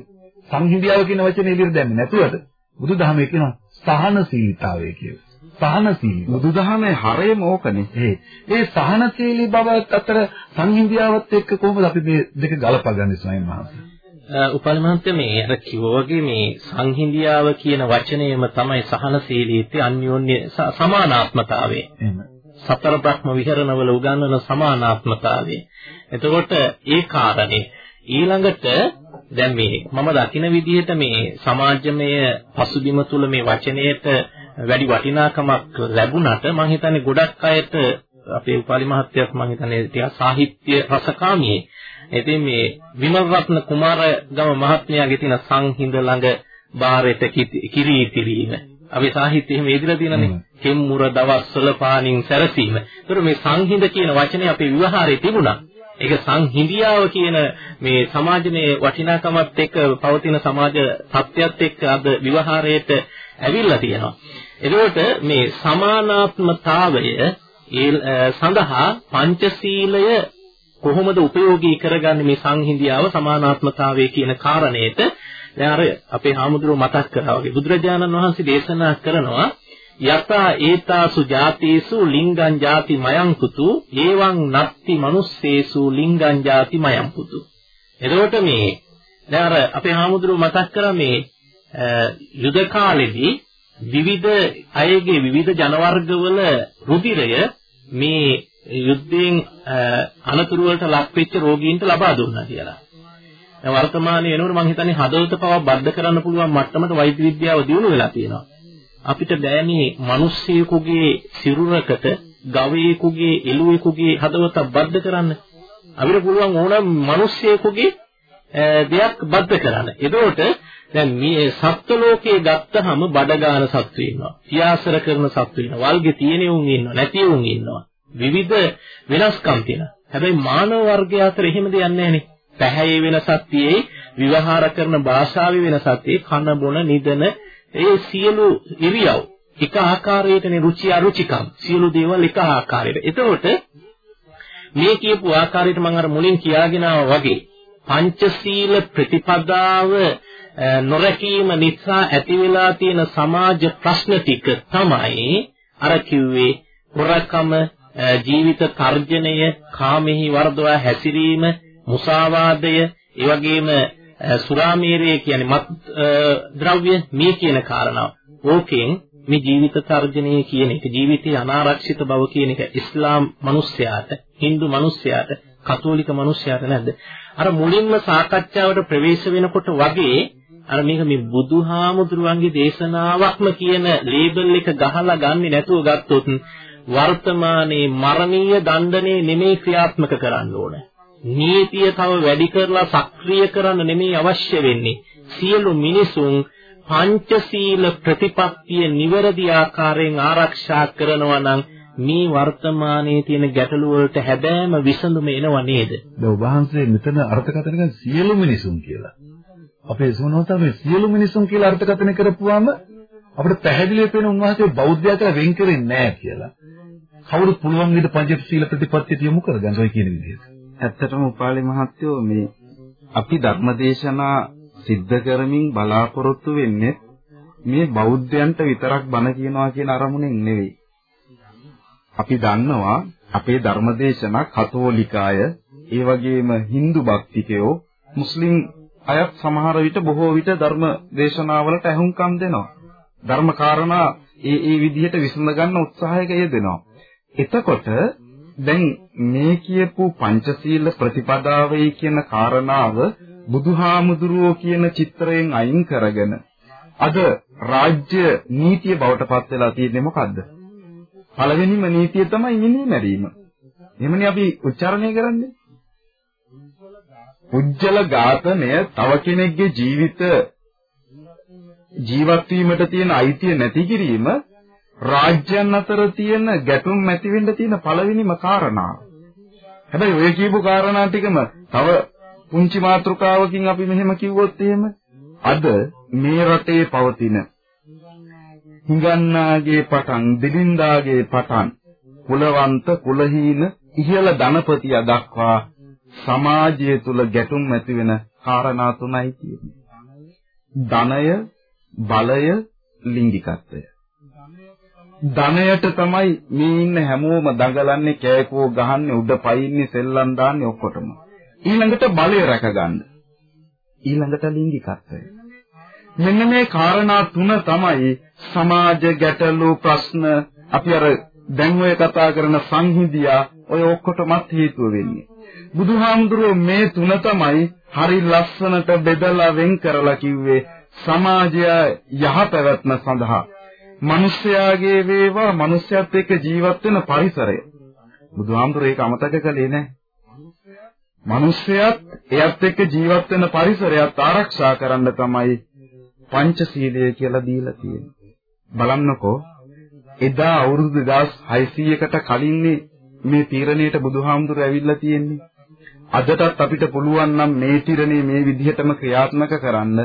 සංහිඳියාව කියන වචනේ එළියට දැම්මේ නැතුවද බුදුදහමේ කියන සහනශීලීතාවය කියලා. සහනශීලී. බුදුදහමේ හරයම ඕකනේ. ඒ ඒ සහනශීලී බව අතර සංහිඳියාවත් එක්ක කොහොමද අපි මේ දෙක ගලපගන්නේ ස්වයං මහන්සිය? උපාලි මහත්තයා මේ අර කිව්වා වගේ මේ සංහිඳියාව කියන වචනයම තමයි සහනශීලීත්වය අන්‍යෝන්‍ය සමානාත්මතාවය. එහෙම. සතර බ්‍රහ්ම විහරණවල උගන්වන සමානාත්මතාවය. එතකොට ඒ කාරණේ ඊළඟට දැන් මේ මම දකින විදිහට මේ සමාජමය පසුබිම තුල මේ වචනයට වැඩි වටිනාකමක් ලැබුණට මම හිතන්නේ ගොඩක් අයට අපේ උපාලි මහත්තයාත් මම හිතන්නේ ටිකක් සාහිත්‍ය රසකාමියේ ඉතින් මේ විමල් රත්න කුමාරගම මහත්මයාගේ තියෙන සංහිඳ ළඟ බාරෙට කිරි ඉතිරීම. අපි සාහිත්‍යයේ එහෙම ඉදිරිය තියෙනනේ. කෙම්මුර දවස්වල පානින් සැරසීම. ඒතර මේ සංහිඳ කියන වචනේ අපේ විවහාරයේ තිබුණා. ඒක සංහිඳියාව කියන මේ සමාජයේ වටිනාකමත් එක්ක පවතින සමාජ තත්ත්වයක් එක්ක අද විවහාරයට ඇවිල්ලා තියෙනවා. එතකොට මේ සමානාත්මතාවය සඳහා පංචශීලය කොහොමද උපයෝගී කරගන්නේ මේ සංහිඳියාව සමානාත්මතාවය කියන කාරණේට දැන් අර අපේ හාමුදුරුවෝ මතක් කරා වගේ බුදුරජාණන් වහන්සේ දේශනා කරනවා යතා ඒතාසු ජාතීසු ලිංගං ජාති මයං පුතු ඒවං නත්ති manussේසු ලිංගං ජාති මයං පුතු එතකොට මේ දැන් අර අපේ හාමුදුරුවෝ මතක් කරා මේ යුද කාලෙදී විවිධ අයගේ විවිධ ජනවර්ගවල රුධිරය මේ යුද්ධයෙන් අනතුරු වලට ලක් වෙච්ච රෝගීන්ට ලබා දුන්නා කියලා. දැන් වර්තමානයේ එනකොට මම හිතන්නේ හදවත පවා බද්ධ කරන්න පුළුවන් මට්ටමට වෛද්‍ය විද්‍යාව දියුණු වෙලා තියෙනවා. අපිට බෑනේ මිනිස්සෙකුගේ සිරුරකට ගවයෙකුගේ එළුවෙකුගේ හදවත බද්ධ කරන්න. අපිට පුළුවන් ඕනම මිනිස්සෙකුගේ දෙයක් බද්ධ කරන්න. එතකොට දැන් මේ සත්ත්ව ලෝකයේ ගත්තහම බඩගාන සත්ත්ව ඉන්නවා. පියාසර කරන සත්ත්ව ඉන්නවා. වල්ගේ තියෙන උන් ඉන්නවා. නැති උන් ඉන්නවා. විවිධ වෙනස්කම් තියෙනවා. හැබැයි මානව වර්ගය අතර එහෙම දෙයක් නැහැනේ. පැහැයේ වෙනසක් තියෙයි, විවහාර කරන භාෂාවේ වෙනසක් තියෙයි, කන බොන නිදන ඒ සියලු ඉරියව් එක ආකාරයකනේ රුචි අරුචිකම් සියලු දේවල් එක ආකාරයකට. එතකොට මේ කියපු ආකාරයට මම අර මුලින් කියාගෙන වගේ පංචශීල ප්‍රතිපදාව නොරැකීම නිසා ඇති වෙලා තියෙන සමාජ ප්‍රශ්න ටික තමයි අර කිව්වේ හොරකම ජීවිත තර්ජනය, කාමෙහි වර්ධවා හැසිරීම, මුසාවාදය, ඒ වගේම සුරාමේරය කියන්නේ මත් ද්‍රව්‍ය මේ කියන කාරණා. ඕකෙන් මේ ජීවිත තර්ජනය කියන එක ජීවිතයේ අනාරක්ෂිත බව කියන එක ඉස්ලාම් මිනිස්යාට, Hindu මිනිස්යාට, කතෝලික මිනිස්යාට නැද්ද? අර මුලින්ම සාකච්ඡාවට ප්‍රවේශ වෙනකොට වගේ අර මේක මේ බුදුහාමුදුරුවන්ගේ දේශනාවක්ම කියන ලේබල් එක ගහලා ගන්නේ නැතුව ගත්තොත් වර්තමානයේ මරණීය දණ්ඩනය නෙමෙයි ක්‍රියාත්මක කරන්න ඕන. නීතිය තව වැඩි කරලා සක්‍රිය කරන්න නෙමෙයි අවශ්‍ය වෙන්නේ. සියලු මිනිසුන් පංචශීල ප්‍රතිපත්තිය නිවැරදි ආකාරයෙන් ආරක්ෂා කරනවා නම් මේ වර්තමානයේ තියෙන ගැටලු වලට හැබෑම විසඳුම එනව නේද? දැන් වහන්සේ මෙතන අර්ථකථන කරන සියලු මිනිසුන් කියලා. අපේ සෝනෝතා මේ සියලු මිනිසුන් කියලා අර්ථකථන කරපුවාම අපිට පැහැදිලිව පේන උන්වහන්සේ බෞද්ධයාට වෙන් කරන්නේ නැහැ කියලා. කවුරුත් පුළුවන් විදිහට පංචශීල ප්‍රතිපත්තියට යොමු කරගන්න ඔය කියන විදිහට. ඇත්තටම උපාලි මහත්තයෝ මේ අපි ධර්මදේශනා සිද්ධ කරමින් බලාපොරොත්තු වෙන්නේ මේ බෞද්ධයන්ට විතරක් බණ කියනවා කියන අරමුණෙන් නෙවෙයි. අපි දන්නවා අපේ ධර්මදේශනා කතෝලිකාය, ඒ වගේම Hindu භක්තිකයෝ, මුස්ලිම් අයත් සමහර විට බොහෝ විට ධර්ම දේශනාවලට ඇහුම්කම් දෙනවා. ධර්ම කාරණා ඒ ඒ විදිහට විසඳ ගන්න උත්සාහයක යෙදෙනවා. එතකොට දැන් මේ කියපු පංචශීල ප්‍රතිපදාවයි කියන කාරණාව බුදුහාමුදුරුවෝ කියන චිත්‍රයෙන් අයින් කරගෙන අද රාජ්‍ය නීතිය බවට පත් වෙලා තියෙන්නේ මොකද්ද? පළවෙනිම නීතිය තමයි මිනී මැරීම. එහෙමනේ අපි උච්චාරණය කරන්නේ. උජ්ජල ඝාතනය තව කෙනෙක්ගේ ජීවිත ජීවත් වීමට තියෙන අයිතිය නැති කිරීම රාජ්‍යයන් අතර තියෙන ගැටුම් ඇති වෙන්න තියෙන පළවෙනිම කාරණාව. හැබැයි ඔය කියපු කාරණා ටිකම තව පුංචි මාතෘකාවකින් අපි මෙහෙම කිව්වොත් එහෙම අද මේ රටේ පවතින හිඟන්නාගේ පටන් දිලින්දාගේ පටන් කුලවන්ත කුලහීන ඉහළ ධනපතිය දක්වා සමාජය තුල ගැටුම් ඇති වෙන කාරණා තුනයි කියන්නේ. ධනය, බලය, ලිංගිකත්වය. ධනයට තමයි මේ ඉන්න හැමෝම දඟලන්නේ කෑකෝ ගහන්නේ උඩ පයින්නේ සෙල්ලම් දාන්නේ ඔක්කොටම. ඊළඟට බලය රැකගන්න. ඊළඟට ලිංගිකත්වය. මෙන්න මේ කාරණා තුන තමයි සමාජ ගැටලු ප්‍රශ්න අපි අර දැන් ඔය කතා කරන සංහිඳියා ඔය ඔක්කොටමත් හේතුව වෙන්නේ. බුදුහාමුදුරුවෝ මේ තුන තමයි හරි ලස්සනට බෙදලා වෙන් කරලා කිව්වේ සමාජය යහපැවැත්ම සඳහා මිනිස්යාගේ වේවා මිනිස්යත් එක්ක ජීවත් වෙන පරිසරය බුදුහාමුදුරුවෝ ඒක අමතක කළේ නැහැ. මිනිස්යත් එයත් එක්ක ජීවත් වෙන පරිසරයත් ආරක්ෂා කරන්න තමයි පංචශීලය කියලා දීලා තියෙන්නේ. බලන්නකෝ එදා අවුරුදු 2600කට කලින්නේ මේ තීරණයට බුදුහාමුදුරුවෝ ඇවිල්ලා තියෙන්නේ. අදටත් අපිට පුළුවන් නම් මේ තීරණේ මේ විදිහටම ක්‍රියාත්මක කරන්න.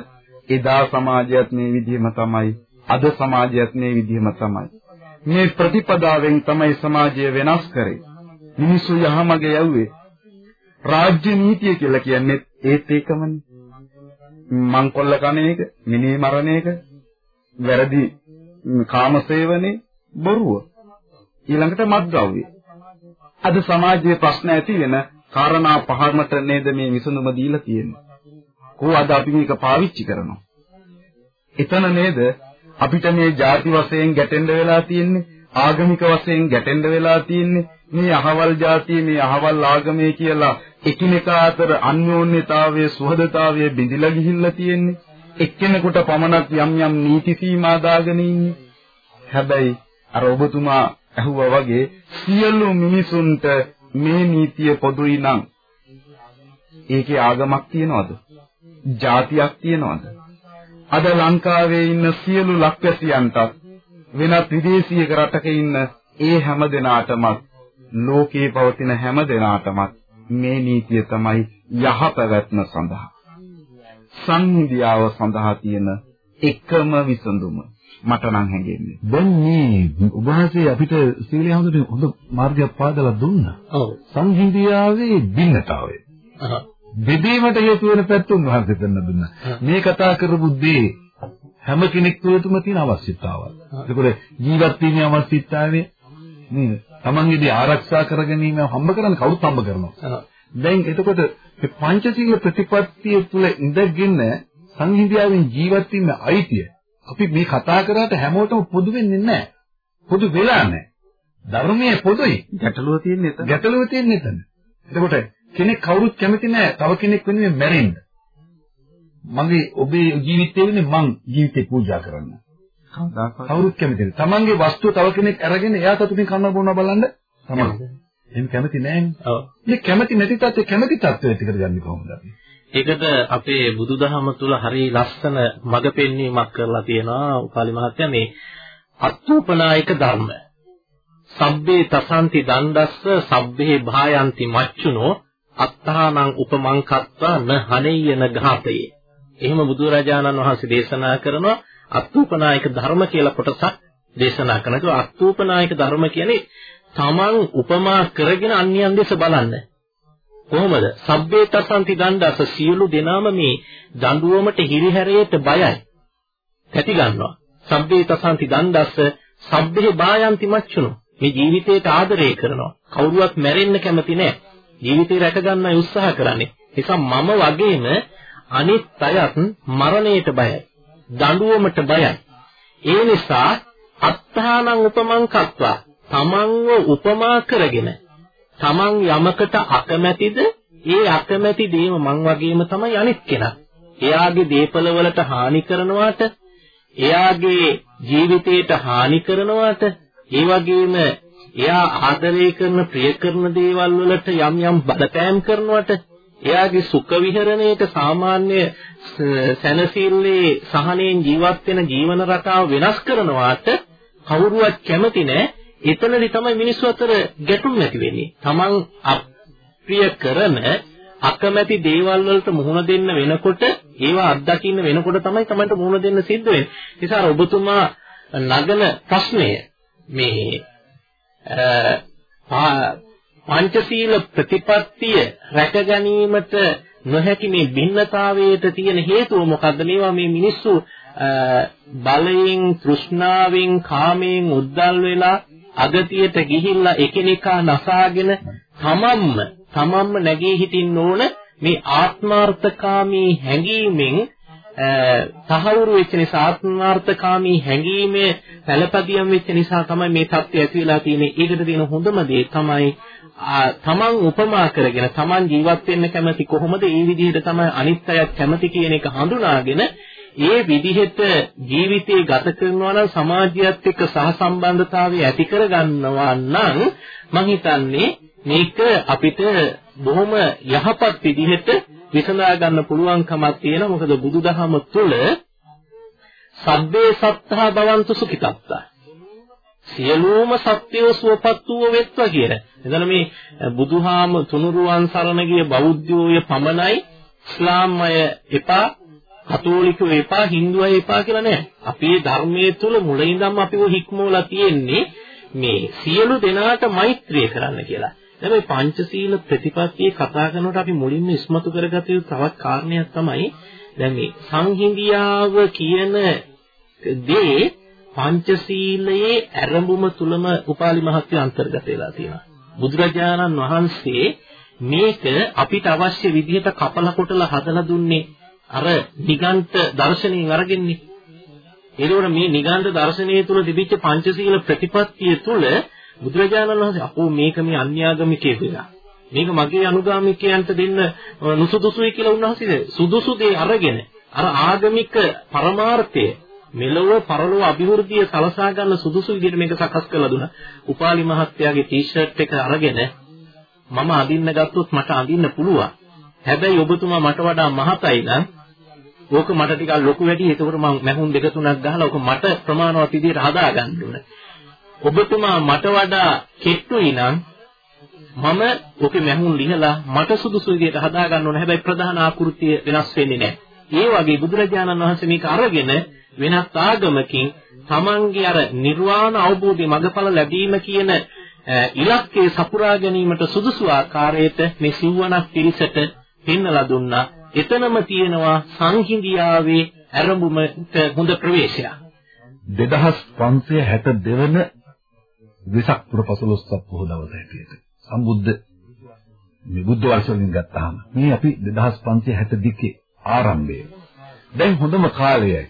එදා සමාජයත් මේ විදිහම තමයි. අද සමාජයත් මේ විදිහම තමයි. මේ ප්‍රතිපදාවෙන් තමයි සමාජය වෙනස් කරේ. මිනිස්සු යහමගේ යව්වේ රාජ්‍ය නීතිය කියලා කියන්නේ ඒත් ඒකමනේ. මංකොල්ල කණ එක මිනී මරණ එක වැරදි කාමසේවනේ බොරුව. ඊළඟට මත්ද්‍රව්‍ය. අද සමාජයේ ප්‍රශ්න ඇති වෙන කාරණා පහකට නේද මේ විසඳුම දීලා තියෙන්නේ. කෝ අද අපි මේක පාවිච්චි කරනවා. එතන නේද අපිට මේ ಜಾති වශයෙන් ගැටෙන්න වෙලා තියෙන්නේ, ආගමික වශයෙන් ගැටෙන්න වෙලා තියෙන්නේ, මේ අහවල් ಜಾතිය මේ අහවල් ආගමේ කියලා එකිනෙකා අතර අන්‍යෝන්‍යතාවයේ සුහදතාවයේ බිඳිලා ගිහිල්ලා තියෙන්නේ. එක්කෙනෙකුට පමණක් යම් යම් නීති සීමා දාගෙන ඉන්නේ. හැබැයි අර ඔබතුමා ඇහුවා වගේ සියලු මිනිසුන්ට මේ නීතිය පොදුයි නම් ඒකේ ආගමක් තියනවද? ජාතියක් තියනවද? අද ලංකාවේ ඉන්න සියලු ලක්වැසියන්ටත් වෙනත් විදේශීයක රටක ඉන්න ඒ හැම දෙනාටම ලෝකේ පවතින හැම දෙනාටම මේ නීතිය තමයි යහපැවැත්ම සඳහා සංහිඳියාව සඳහා තියෙන එකම විසඳුම මට නම් හැඟෙන්නේ. දැන් මේ උභාසයේ අපිට සීලය හොඳට හොඳ මාර්ගයක් පාදලා දුන්නා. ඔව්. සංහිඳියාවේ භින්නතාවය. බෙදීමට හේතු වෙන පැත්ත උන්වහන්සේ දෙන්න දුන්නා. මේ කතා කරපු දේ හැම කෙනෙක් තුළටම තියෙන අවශ්‍යතාවය. ඒකෝට ජීවත් වීමේ අවශ්‍යතාවය නේද? තමන්ගේ දේ ආරක්ෂා කර ගැනීම හම්බ කරන්න කවුරුත් හම්බ කරනවා. දැන් එතකොට මේ පංචශීල ප්‍රතිපත්තිය තුළ ඉඳගෙන සංහිඳියාවෙන් ජීවත් වීම අයිතිය අපි මේ කතා කරාට හැමෝටම පොදු වෙන්නේ නැහැ. පොදු වෙලා නැහැ. ධර්මයේ පොදුයි. ගැටලුව තියෙන්නේ එතන. ගැටලුව තියෙන්නේ එතන. එතකොට කෙනෙක් කවුරුත් කැමති නැහැ තව කෙනෙක් වෙනුවෙන් මැරෙන්න. මගේ ඔබේ ජීවිතේ වෙන්නේ මං ජීවිතේ පූජා කරන්න. කවුරුත් කැමති නැහැ. තමන්ගේ වස්තුව තව කෙනෙක් අරගෙන එයා සතුටින් කන්න බොනවා බලන්න තමයි. එහෙම කැමති නැහැනේ. ඔව්. මේ කැමති නැති තත්ත්වය කැමති තත්ත්වයට කරගන්නේ කොහොමද අපි? ඒකට අපේ බුදුදහම තුල හරි ලස්සන මඟ පෙන්වීමක් කරලා තියෙනවා උපාලි මහත්තයා මේ අත්ූපනායක ධර්ම. සබ්බේ තසන්ති දණ්ඩස්ස සබ්බේ භායන්ති මච්චුනෝ අත්තානං උපමං කත්වා න හනෙයන ඝාතයේ. එහෙම බුදුරජාණන් වහන්සේ දේශනා කරනවා අත්ූපනායක ධර්ම කියලා කොටසක් දේශනා කරනවා. අත්ූපනායක ධර්ම කියන්නේ තමන් උපමා කරගෙන අන්‍යයන් දෙස බලන්න. කොහොමද? සබ්බේතසන්ති දණ්ඩස සියලු දෙනාම මේ දඬුවමට හිරිහැරයට බයයි. තැති ගන්නවා. සබ්බේතසන්ති දණ්ඩස සබ්බේ බායන්ති මච්චුනෝ. මේ ජීවිතයට ආදරය කරනවා. කවුරුවත් මැරෙන්න කැමති නැහැ. ජීවිතේ රැක ගන්නයි උත්සාහ කරන්නේ. නිසා මම වගේම අනිත් අයත් මරණයට බයයි. දඬුවමට බයයි. ඒ නිසා අත්තානං උපමං කත්වා තමන්ව උපමා කරගෙන තමන් යමකට අකමැතිද ඒ අකමැති දේම මං වගේම තමයි අනිත් කෙනා. එයාගේ දේපල වලට හානි කරනවාට එයාගේ ජීවිතයට හානි කරනවාට ඒ වගේම එයා ආදරය කරන ප්‍රිය කරන දේවල් වලට යම් යම් බලපෑම් කරනවට එයාගේ සුඛ විහරණයට සාමාන්‍ය සැනසෙල්ලේ සහනෙන් ජීවත් වෙන ජීවන රටාව වෙනස් කරනවාට කවුරුවත් කැමති නැහැ. එතනදි තමයි මිනිස්සු අතර ගැටුම් ඇති වෙන්නේ. Taman අප්‍රිය කරන අකමැති දේවල් වලට මුහුණ දෙන්න වෙනකොට ඒවා අත්දකින්න වෙනකොට තමයි Tamanට මුහුණ දෙන්න සිද්ධ වෙන්නේ. ඒ නිසා ඔබතුමා නගන ප්‍රශ්නය මේ පංචශීල ප්‍රතිපත්තිය රැක ගැනීමට නොහැකි මේ භින්නතාවයට තියෙන හේතුව මොකද්ද මේවා මේ මිනිස්සු බලයෙන් තෘෂ්ණාවෙන් කාමයෙන් උද්දල් වෙලා අගතියට ගිහිල්ලා එකිනෙකා නසාගෙන තමන්ම තමන්ම නැගී හිටින්න ඕන මේ ආත්මාර්ථකාමී හැඟීමෙන් තහවුරු වෙච්ච නිසා ආත්මාර්ථකාමී හැඟීමේ පළපදියම් වෙච්ච නිසා තමයි මේ தත්ත්වය ඇති වෙලා තියෙන්නේ. ඒකට තියෙන හොඳම දේ තමයි තමන් උපමා කරගෙන තමන් ජීවත් වෙන්න කැමති කොහොමද ඒ විදිහට තමයි අනිත් අයත් කැමති කියන එක හඳුනාගෙන ඒ විදිහට ජීවිතේ ගත කරනවා නම් සමාජයත් එක්ක සහසම්බන්ධතාවය ඇති කරගන්නවා නම් මම හිතන්නේ මේක අපිට බොහොම යහපත් විදිහට විසඳා ගන්න පුළුවන්කමක් තියෙනවා. මොකද බුදුදහම තුළ සබ්බේ සත්තා භවන්තු සුඛිතත්තා. සියලුම සත්‍යෝ සුවපත් වූ වෙත්වා කියලා. එතන මේ බුදුහාම තුනුරුවන් සරණ ගිය බෞද්ධයෝය පමණයි ඉස්ලාම්මය එපා. කතෝලිකයෝ එපා හින්දු අය එපා කියලා නෑ. අපේ ධර්මයේ තුල මුල ඉඳන්ම අපිව හික්මවලා තියෙන්නේ මේ සියලු දෙනාට මෛත්‍රිය කරන්න කියලා. දැන් මේ පංචශීල ප්‍රතිපත්තියේ කතා කරනකොට අපි මුලින්ම ඉස්මතු කරගත යුතු තවත් කාරණයක් තමයි දැන් මේ සංහිඳියාව කියන දේ පංචශීලයේ ආරම්භම තුලම උපාලි මහත්ය අන්තර්ගත වෙලා තියෙනවා. බුදුරජාණන් වහන්සේ මේක අපිට අවශ්‍ය විදිහට කපලා කොටලා හදලා දුන්නේ අර නිගණ්ඨ දර්ශනයෙන් අරගෙන්නේ. ඒකෝර මේ නිගණ්ඨ දර්ශනයේ තුල තිබිච්ච පංචශීල ප්‍රතිපත්තිය තුල බුදුරජාණන් වහන්සේ අපෝ මේක මේ අන්‍යාගමිකයෙක් වෙලා. මේක මගේ අනුගාමිකයන්ට දෙන්න නුසුදුසුයි කියලා උන්වහන්සේ සුදුසු දේ අරගෙන අර ආගමික පරමාර්ථය මෙලොව පරලොව අභිවෘද්ධිය සලසා ගන්න සුදුසු විදිහට මේක සකස් කරලා දුන්නා. උපාලි මහත්තයාගේ ටී-ෂර්ට් එක අරගෙන මම අඳින්න ගත්තොත් මට අඳින්න පුළුවන්. හැබැයි ඔබතුමා මට වඩා මහතයි නම් ඕක මට ටිකක් ලොකු වැඩි. ඒකෝර මම මැහුම් දෙක තුනක් ගහලා ඕක මට ප්‍රමාණවත් විදිහට හදා ගන්න ඕන. ඔබතුමා මට වඩා කෙට්ටුයි නම් මම ඔකේ මැහුම් ලිහලා මට සුදුසු විදිහට හදා ගන්න ඕන. හැබැයි ප්‍රධාන ආකෘතිය වෙනස් වෙන්නේ නැහැ. ඒ වගේ බුදුරජාණන් වහන්සේ මේක අරගෙන වෙනත් ආගමකින් තමන්ගේ අර නිර්වාණ අවබෝධය මඟඵල ලැබීම කියන ඉලක්කය සපුරා ගැනීමට සුදුසු ආකාරයට මේ සිව්වනක් පිරිසට පෙන්වලා දුන්නා. එතනම තියෙනවා සංහිඳියාවේ ආරම්භමට හොඳ ප්‍රවේශයක්. 2562 වන විසක් පුර 15ක් පොහොව දවස හැටියට සම්බුද්ධ මේ බුද්ධ වර්ෂ වලින් ගත්තාම මේ අපි 2562 ආරම්භය. දැන් හොඳම කාලයයි.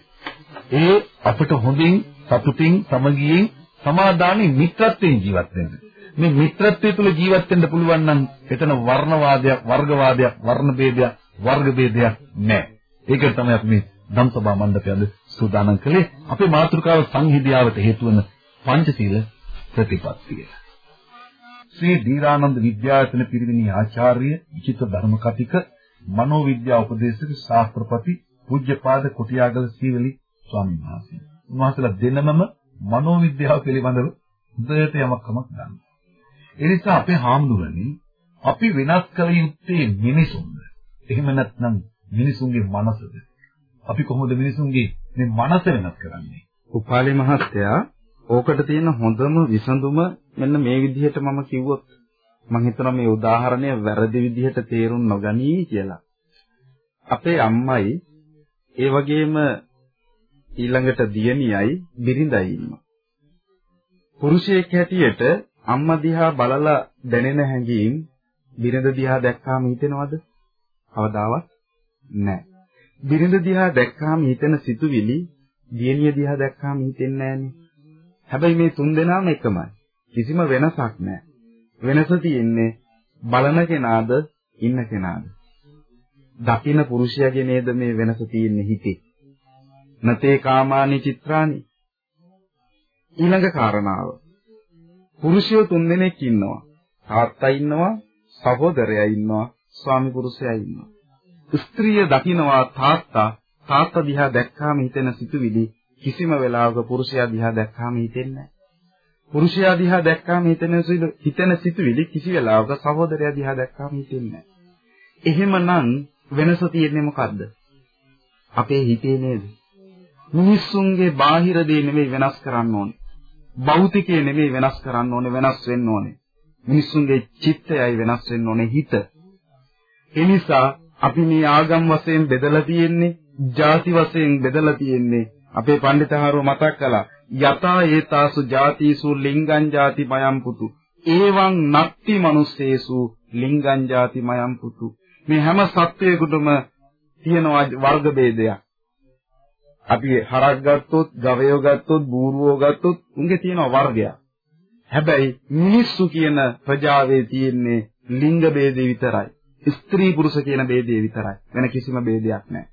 ඒ අපිට හොඳින් සතුටින් සමගියෙන් සමාදානයේ මිත්‍රත්වයෙන් ජීවත් වෙන්න. මේ මිත්‍රත්වය තුළ ජීවත් වෙන්න පුළුවන් නම් එතන වර්ණවාදයක්, වර්ගවාදයක්, වර්ණ ભેදයක්, වර්ග ભેදයක් නැහැ. ඒකට තමයි අපි මේ ධම්සභා මණ්ඩපයද සූදානම් කළේ. අපේ මාතෘකාව සංහිඳියාවට හේතු වන පංචශීල ප්‍රතිපත්තිය. ශ්‍රී දීරානන්ද විද්‍යායතන පිරිවෙනේ ආචාර්ය විචිත්‍ර ධර්ම කතික මනෝවිද්‍යා උපදේශක ශාස්ත්‍රපති පූජ්‍යපාද කොටියාගල සීවලි ස්වාමීන් වහන්සේ. උන්වහන්සේලා දෙනමම මනෝවිද්‍යාව පිළිබඳව හොඳට යමක් කමක් ගන්නවා. ඒ නිසා අපේ හාමුදුරනේ අපි වෙනස් කළ යුත්තේ මිනිසුන්ද? එහෙම නැත්නම් මිනිසුන්ගේ මනසද? අපි කොහොමද මිනිසුන්ගේ මේ මනස වෙනස් කරන්නේ? උපාලි මහත්තයා ඕකට තියෙන හොඳම විසඳුම මෙන්න මේ විදිහට මම කිව්වොත් මම හිතනවා මේ උදාහරණය වැරදි විදිහට තේරුම් නොගනී කියලා. අපේ අම්මයි ඒ වගේම ඊළඟට දියණියයි බිරිඳයි ඉන්නවා. පුරුෂයෙක් හැටියට අම්මා දිහා බලලා දැනෙන හැඟීම් බිරිඳ දිහා දැක්කාම හිතෙනවද? කවදාවත් නැහැ. බිරිඳ දිහා දැක්කාම හිතෙන සිතුවිලි දියණිය දිහා දැක්කාම හිතෙන්නේ නැහනේ. හැබැයි මේ තුන් දෙනාම එකමයි. කිසිම වෙනසක් නැහැ. වෙනස තියෙන්නේ බලන කෙනාද ඉන්න කෙනාද. දකින්න පුරුෂයාගේ නේද මේ වෙනස තියෙන්නේ හිතේ. නතේ කාමානි චිත්‍රානි. ඊළඟ කාරණාව. පුරුෂයෝ තුන්දෙනෙක් ඉන්නවා. තාත්තා ඉන්නවා, සහෝදරයා ඉන්නවා, ස්වාමි පුරුෂයා ඉන්නවා. ස්ත්‍රිය දකින්නවා තාත්තා තාත්තා දිහා දැක්කාම හිතෙන සිතුවිලි කිසිම වෙලාවක පුරුෂයා දිහා දැක්කාම හිතෙන්නේ නැහැ. පුරුෂයා දිහා දැක්කාම හිතෙන හිතෙන සිතුවිලි කිසි වෙලාවක සහෝදරයා දිහා දැක්කාම හිතෙන්නේ නැහැ. එහෙමනම් වෙනස තියෙන්නේ මොකද්ද? අපේ හිතේ නේද? මිනිස්සුන්ගේ බාහිර දේ නෙමෙයි වෙනස් කරන්න ඕනේ. භෞතිකය නෙමෙයි වෙනස් කරන්න ඕනේ වෙනස් වෙන්න ඕනේ. මිනිස්සුන්ගේ චිත්තයයි වෙනස් වෙන්න ඕනේ හිත. එනිසා අපි මේ ආගම් වශයෙන් බෙදලා තියෙන්නේ, ಜಾති වශයෙන් බෙදලා තියෙන්නේ. අපේ පඬිතහාරව මතක් කළා. යතා ඒතාසු ಜಾතිසු ලිංගං ಜಾති මයම් පුතු. ඒවං නක්ති මිනිස්සේසු ලිංගං ಜಾති මයම් පුතු. මේ හැම සත්වයකටම තියෙනවා වර්ග ભેදයක්. අපි හරක් ගත්තොත්, ගවයෝ ගත්තොත්, බූරුවෝ ගත්තොත් උන්ගේ තියෙනවා වර්ගයක්. හැබැයි මිනිස්සු කියන ප්‍රජාවේ තියෙන්නේ ලිංග ભેදේ විතරයි. ස්ත්‍රී පුරුෂ කියන ભેදය විතරයි. වෙන කිසිම ભેදයක් නැහැ.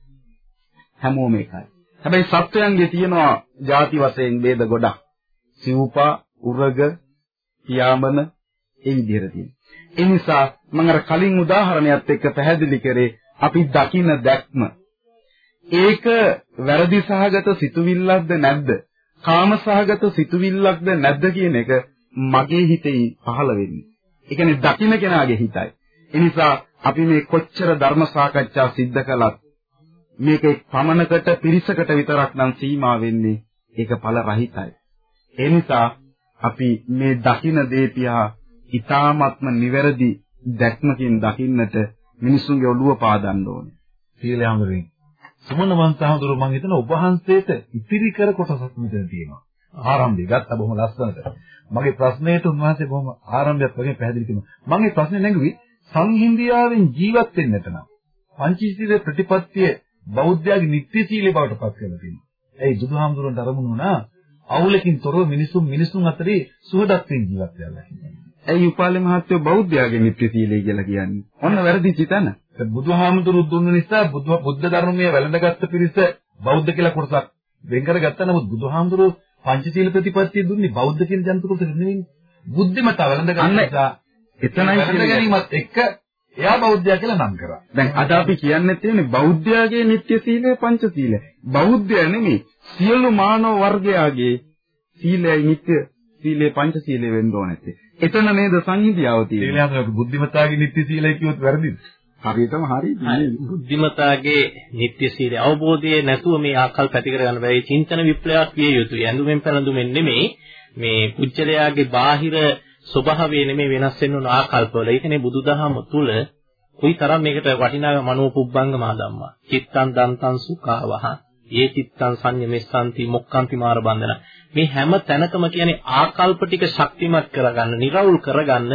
හැමෝම එකයි. හැබැයි සත්වයන්ගේ තියෙනවා ಜಾති වශයෙන් ભેද ගොඩක්. සිව්පා, උරග, පියාඹන ඒ විදිහට තියෙනවා. ඒ නිසා මම අර කලින් උදාහරණයක් එක්ක පැහැදිලි කරේ අපි දකින දැක්ම ඒක වැරදි සහගත සිතුවිල්ලක්ද නැද්ද? කාම සහගත සිතුවිල්ලක්ද නැද්ද කියන එක මගේ හිතේ පහළ වෙන්නේ. ඒ කියන්නේ දකින කෙනාගේ හිතයි. ඒ නිසා අපි මේ කොච්චර ධර්ම සාකච්ඡා සිද්ධ කළත් මේක පමණකට පිරිසකට විතරක් නම් සීමා වෙන්නේ ඒක ඵල රහිතයි. ඒ නිසා අපි මේ දකින්න දේ පියා ඊ타ත්ම නිවැරදි දැක්මකින් දකින්නට මිනිසුන්ගේ ඔළුව පාදන්න ඕනේ. සීලය හඳුරින්. සුමන වංශහඳුරු මම හිතන ඔබ වහන්සේට ඉතිරි කර කොටසක් මෙතන තියෙනවා. ආරම්භය ගත්තා බොහොම ලස්සනට. මගේ ප්‍රශ්නයට උන්වහන්සේ බොහොම ආරම්භයක් වගේ පැහැදිලි කරනවා. මම මේ ප්‍රශ්නේ නැගුවේ සංහිඳියාවෙන් ජීවත් වෙන්නට නම් පංචශීල ප්‍රතිපත්තිය බෞද්ධයාගේ නිත්‍ය සීලේ බවට පත් කරලා තියෙනවා. ඒ බුදුහාමුදුරන්ට අරමුණු වුණා අවුලකින් තොරව මිනිසුන් මිනිසුන් අතරේ සුහදත්වයෙන් ජීවත් වෙලා. ඇයි උපාලි මහත්තයෝ බෞද්ධයාගේ නිත්‍ය සීලය කියලා කියන්නේ? ඔන්න වැරදිච්ච තැන. බුදුහාමුදුරු දුන්න නිසා බුද්ධ ධර්මයේ වැළඳගත්ත පිරිස බෞද්ධ කියලා කොටසක් වෙන් කරගත්තා. නමුත් බුදුහාමුදුරු පංචශීල ප්‍රතිපත්තිය දුන්නේ බෞද්ධ කියන ජනත කොටසට නෙවෙයි. බුද්ධිමත වැළඳගත්ත නිසා එතනයි වැළඳ ගැනීමත් එක්ක එයා බෞද්ධයා කියලා නම් කරා. දැන් අද අපි කියන්නේ තියෙන්නේ බෞද්ධයාගේ නිත්‍ය සීලය පංචශීලය. බෞද්ධය නෙමෙයි සියලු මානව වර්ගයාගේ සීලයයි නිත්‍ය සීලය පංචශීලය වෙන්න ඕනේ. එතන නේද සංහිඳියාව තියෙන්නේ. සීලයන් බුද්ධිමතාගේ නිත්‍ය සීලය කිව්වොත් වැරදිද? හරියටම හරි. බුද්ධිමතාගේ නිත්‍ය සීලය අවබෝධයේ නැතුව මේ ආකල්ප ඇති කරගන්න බැරි චින්තන විප්ලවයක් විය යුතුයි. ඇඳුමෙන් පැළඳුමෙන් නෙමෙයි මේ කුජලයාගේ බාහිර ස්වභාවය නෙමෙයි වෙනස් වෙන්න ඕන ආකල්පවල. ඒ කියන්නේ බුදුදහම තුල කොයිතරම් මේකට වටිනා මනෝපුබ්බංගමා ධම්මා. චිත්තං දන්තං සුඛාවහ. ඒ චිත්තං සංයමෙස්සන්ති මොක්ඛන්ති මාර බන්ධන. මේ හැම තැනකම කියන්නේ ආකල්ප ටික ශක්තිමත් කරගන්න, නිර්වුල් කරගන්න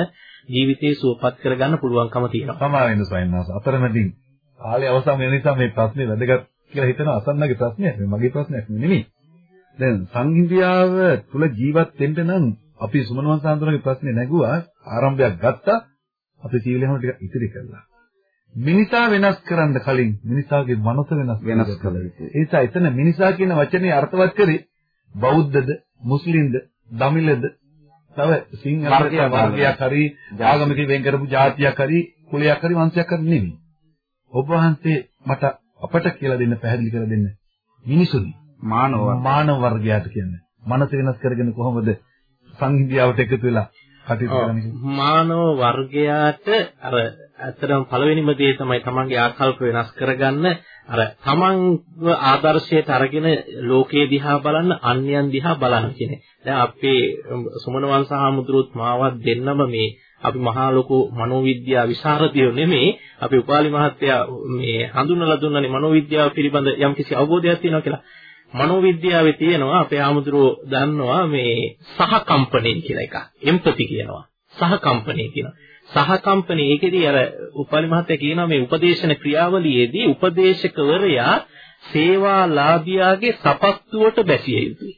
ජීවිතේ සුවපත් කරගන්න පුළුවන්කම තියෙනවා. සමා වෙන සයන්නාස අතරමැදින් කාලේ අවසන් වෙන නිසා මේ ප්‍රශ්නේ වැදගත් කියලා හිතන අසන්නගේ ප්‍රශ්නයක් නෙමෙයි මගේ ප්‍රශ්නයක් නෙමෙයි. දැන් සංහිඳියාව තුල ජීවත් වෙන්න නම් අපි සුමනවන් සාන්තුනගේ ප්‍රශ්නේ නැගුවා ආරම්භයක් ගත්තා අපි සීලෙම ටික ඉතිරි කළා. මිනිසා වෙනස් කරන්න කලින් මිනිසාගේ මනස වෙනස් වෙනස් කළ යුතුයි. ඒ නිසා එතන මිනිසා කියන වචනේ අර්ථවත් කරේ බෞද්ධද, මුස්ලිම්ද, දමිළද, තව සිංහල වර්ගයක් හරි ආගමික වෙන් කරපු ජාතියක් හරි කුලයක් හරි වංශයක් හරි නෙමෙයි. ඔබ වහන්සේ මට අපට කියලා දෙන්න පැහැදිලි කරලා දෙන්න. මිනිසුනි මානව මානව වර්ගයාට කියන්නේ. මනස වෙනස් කරගෙන කොහොමද සංහිඳියාවට එකතු වෙලා කටයුතු කරන්නේ? මානව වර්ගයාට අර ඇත්තටම පළවෙනිම දේ තමයි තමන්ගේ ආකල්ප වෙනස් කරගන්න අර තමන්ව ආදර්ශයට අරගෙන ලෝකයේ දිහා බලන්න අන්‍යයන් දිහා බලන්න කියන. දැන් අපේ සුමන වංශහාමුදුරුවොත් මාවත් දෙන්නම මේ අපි මහා ලොකු මනෝවිද්‍යා විශාරදයෝ නෙමෙයි අපි උපාලි මහත්තයා මේ හඳුන්වලා දුන්නනේ මනෝවිද්‍යාව පිළිබඳ යම්කිසි අවබෝධයක් තියෙනවා කියලා. මනෝවිද්‍යාවේ තියෙනවා අපේ ආමුදුරෝ දන්නවා මේ සහකම්පණය කියලා එකක්. එම්පති කියනවා. සහකම්පණය කියනවා. සහකම්පණය ඒකෙදී අර උපාලි මහත්තයා කියනවා මේ උපදේශන ක්‍රියාවලියේදී උපදේශකවරයා සේවාලාභියාගේ සපත්තුවට බැසිය යුතුයි.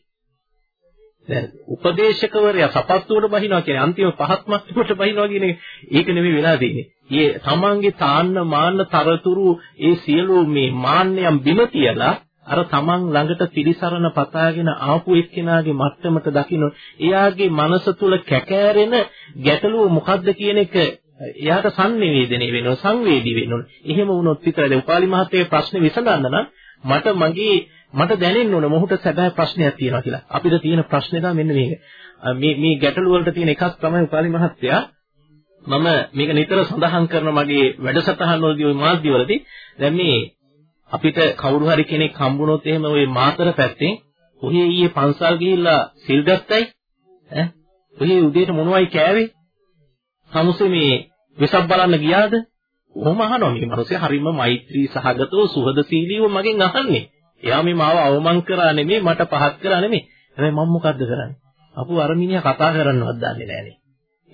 දැන් උපදේශකවරයා සපත්තුවට බහිනවා කියන්නේ අන්තිම පහත් මට්ටමට බහිනවා කියන ඒක නෙමෙයි වෙලා තියෙන්නේ. මේ තමන්ගේ තාන්න මාන්න තරතුරු ඒ සියලු මේ මාන්නයන් බිම තියලා අර තමන් ළඟට පිළිසරණ පතාගෙන ආපු එක්කෙනාගේ මට්ටමට දකින්න එයාගේ මනස තුල කැකෑරෙන ගැටලුව මොකද්ද කියන එක එයාට sannivedane වෙනවා සංවේදී වෙනවා. එහෙම වුණොත් විතරයි උපාලි මහත්තයේ ප්‍රශ්නේ විසඳන්න නම් මට මගේ මට දැනෙන්න ඕන මොහුට සැබෑ ප්‍රශ්නයක් තියෙනවා කියලා. අපිට තියෙන ප්‍රශ්නේ තමයි මෙන්න මේක. මේ මේ ගැටලු වලට තියෙන එකක් තමයි උපාලි මහත්තයා මම මේක නිතර සඳහන් කරන මගේ වැඩසටහන් වලදී ওই මාධ්‍යවලදී දැන් මේ අපිට කවුරු හරි කෙනෙක් හම්බුනොත් එහෙම ওই මාතර පැත්තෙන් ඔහේ ඊයේ පන්සල් ගිහිල්ලා සිල් ගත්තයි? ඈ? ඔහේ උදේට මොනවයි කෑවේ? සමුසේ මේ විසක් බලන්න ගියාද? කොහොම අහනවා මේ මිනිස්සේ? හරිම මෛත්‍රී සහගතව සුහදශීලීව මගෙන් අහන්නේ. එයා මේ මාව අවමන් කරා නෙමෙයි මට පහත් කරා නෙමෙයි හැබැයි මම මොකද්ද කරන්නේ? අපු අර මිනිහා කතා කරන්නවත් දන්නේ නැහනේ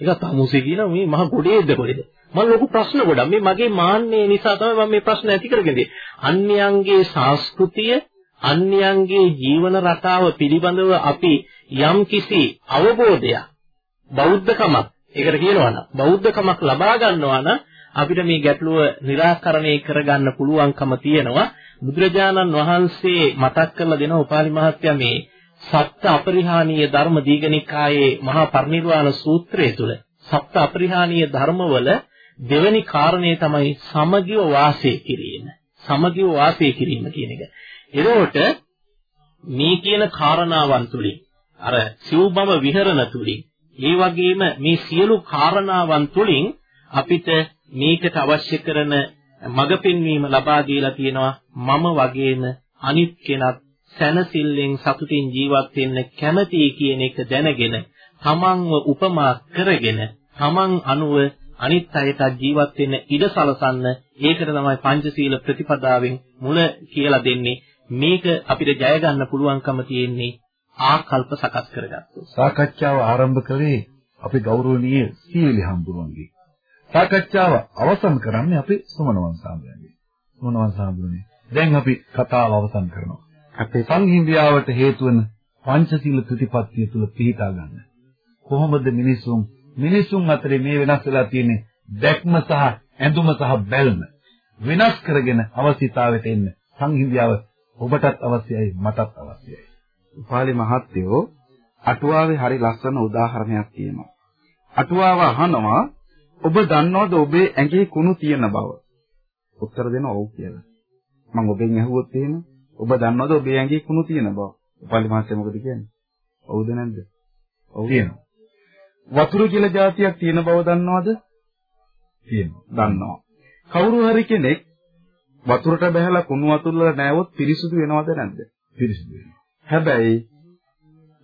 ඒක තමුසේ කියන මේ මහ ගොඩේද කොහෙද? මම ලොකු ප්‍රශ්න ගොඩක්. මේ මගේ මාන්නේ නිසා තමයි මම මේ ප්‍රශ්න ඇති කරගෙන අන්‍යයන්ගේ සංස්කෘතිය අන්‍යයන්ගේ ජීවන රටාව පිළිබඳව අපි යම් කිසි අවබෝධයක් බෞද්ධකමක් ඒකට කියනවනම් බෞද්ධකමක් ලබා ගන්නවා නම් අපිට මේ ගැටලුව निराකරණය කරගන්න පුළුවන්කම තියෙනවා. බුදුරජාණන් වහන්සේ මතක් කරලා දෙන උපාලි මහත්තයා මේ සත්‍ය අපරිහානීය ධර්ම දීගනිකායේ මහා පරිනිර්වාණ සූත්‍රය තුල සත්‍ය අපරිහානීය ධර්මවල දෙවෙනි කාරණේ තමයි සමගිව වාසය කිරීම. සමගිව වාසය කිරීම කියන එක. එතකොට මේ කියන කාරණාවන් තුලින් අර සිව්බම විහරණ තුලින් ඒ වගේම මේ සියලු කාරණාවන් තුලින් අපිට මේකට අවශ්‍ය කරන මඟ පෙන්වීම ලබා දීලා තියෙනවා මම වගේම අනිත් කෙනත් සැනසෙල්ලෙන් සතුටින් ජීවත් වෙන්න කැමතියි කියන එක දැනගෙන තමන්ව උපමා කරගෙන තමන් අනුව අනිත් අයට ජීවත් වෙන්න ඉඩ සලසන්න ඒකට තමයි පංචශීල ප්‍රතිපදාවෙන් මුල කියලා දෙන්නේ. මේක අපිට ජය ගන්න පුළුවන්කම තියෙන්නේ ආකල්ප සකස් කරගත්තොත්. සාකච්ඡාව ආරම්භ කළේ අපි ගෞරවනීය සීලි හම්බුරුවන්ගේ සාකච්ඡාව අවසන් කරන්නේ අපි සුමනවන් සාම්බුරුවන්ගේ සුමනවන් සාම්බුරුවනේ දැන් අපි කතාව අවසන් කරනවා. අපේ සංහිඳියාවට හේතු වන පංචශීල ප්‍රතිපත්තිය තුල පිහිටා ගන්න. කොහොමද මිනිසුන් මිනිසුන් අතරේ මේ වෙනස් වෙලා තියෙන්නේ දැක්ම සහ ඇඳුම සහ බැල්ම වෙනස් කරගෙන අවශ්‍යතාවයට එන්න සංහිඳියාව ඔබටත් අවශ්‍යයි මටත් අවශ්‍යයි. උපාලි මහත්තයෝ අටුවාවේ හරි ලස්සන උදාහරණයක් තියෙනවා. අටුවාව අහනවා ඔබ දන්නවද ඔබේ ඇඟේ කුණු තියෙන බව? උත්තර දෙන ඔව් කියලා. මම ඔබෙන් ඇහුවොත් එහෙම ඔබ දන්නවද ඔබේ ඇඟේ කුණු තියෙන බව? උපාලි මහත්තයා මොකද කියන්නේ? ඔව්ද නැද්ද? ඔව් තියෙනවා. වතුර කියලා જાතියක් තියෙන බව දන්නවද? තියෙනවා. දන්නවා. කවුරු හරි කෙනෙක් වතුරට බහැලා කුණු වතුර වල නැවොත් පිරිසුදු වෙනවද නැද්ද? පිරිසුදු වෙනවා. හැබැයි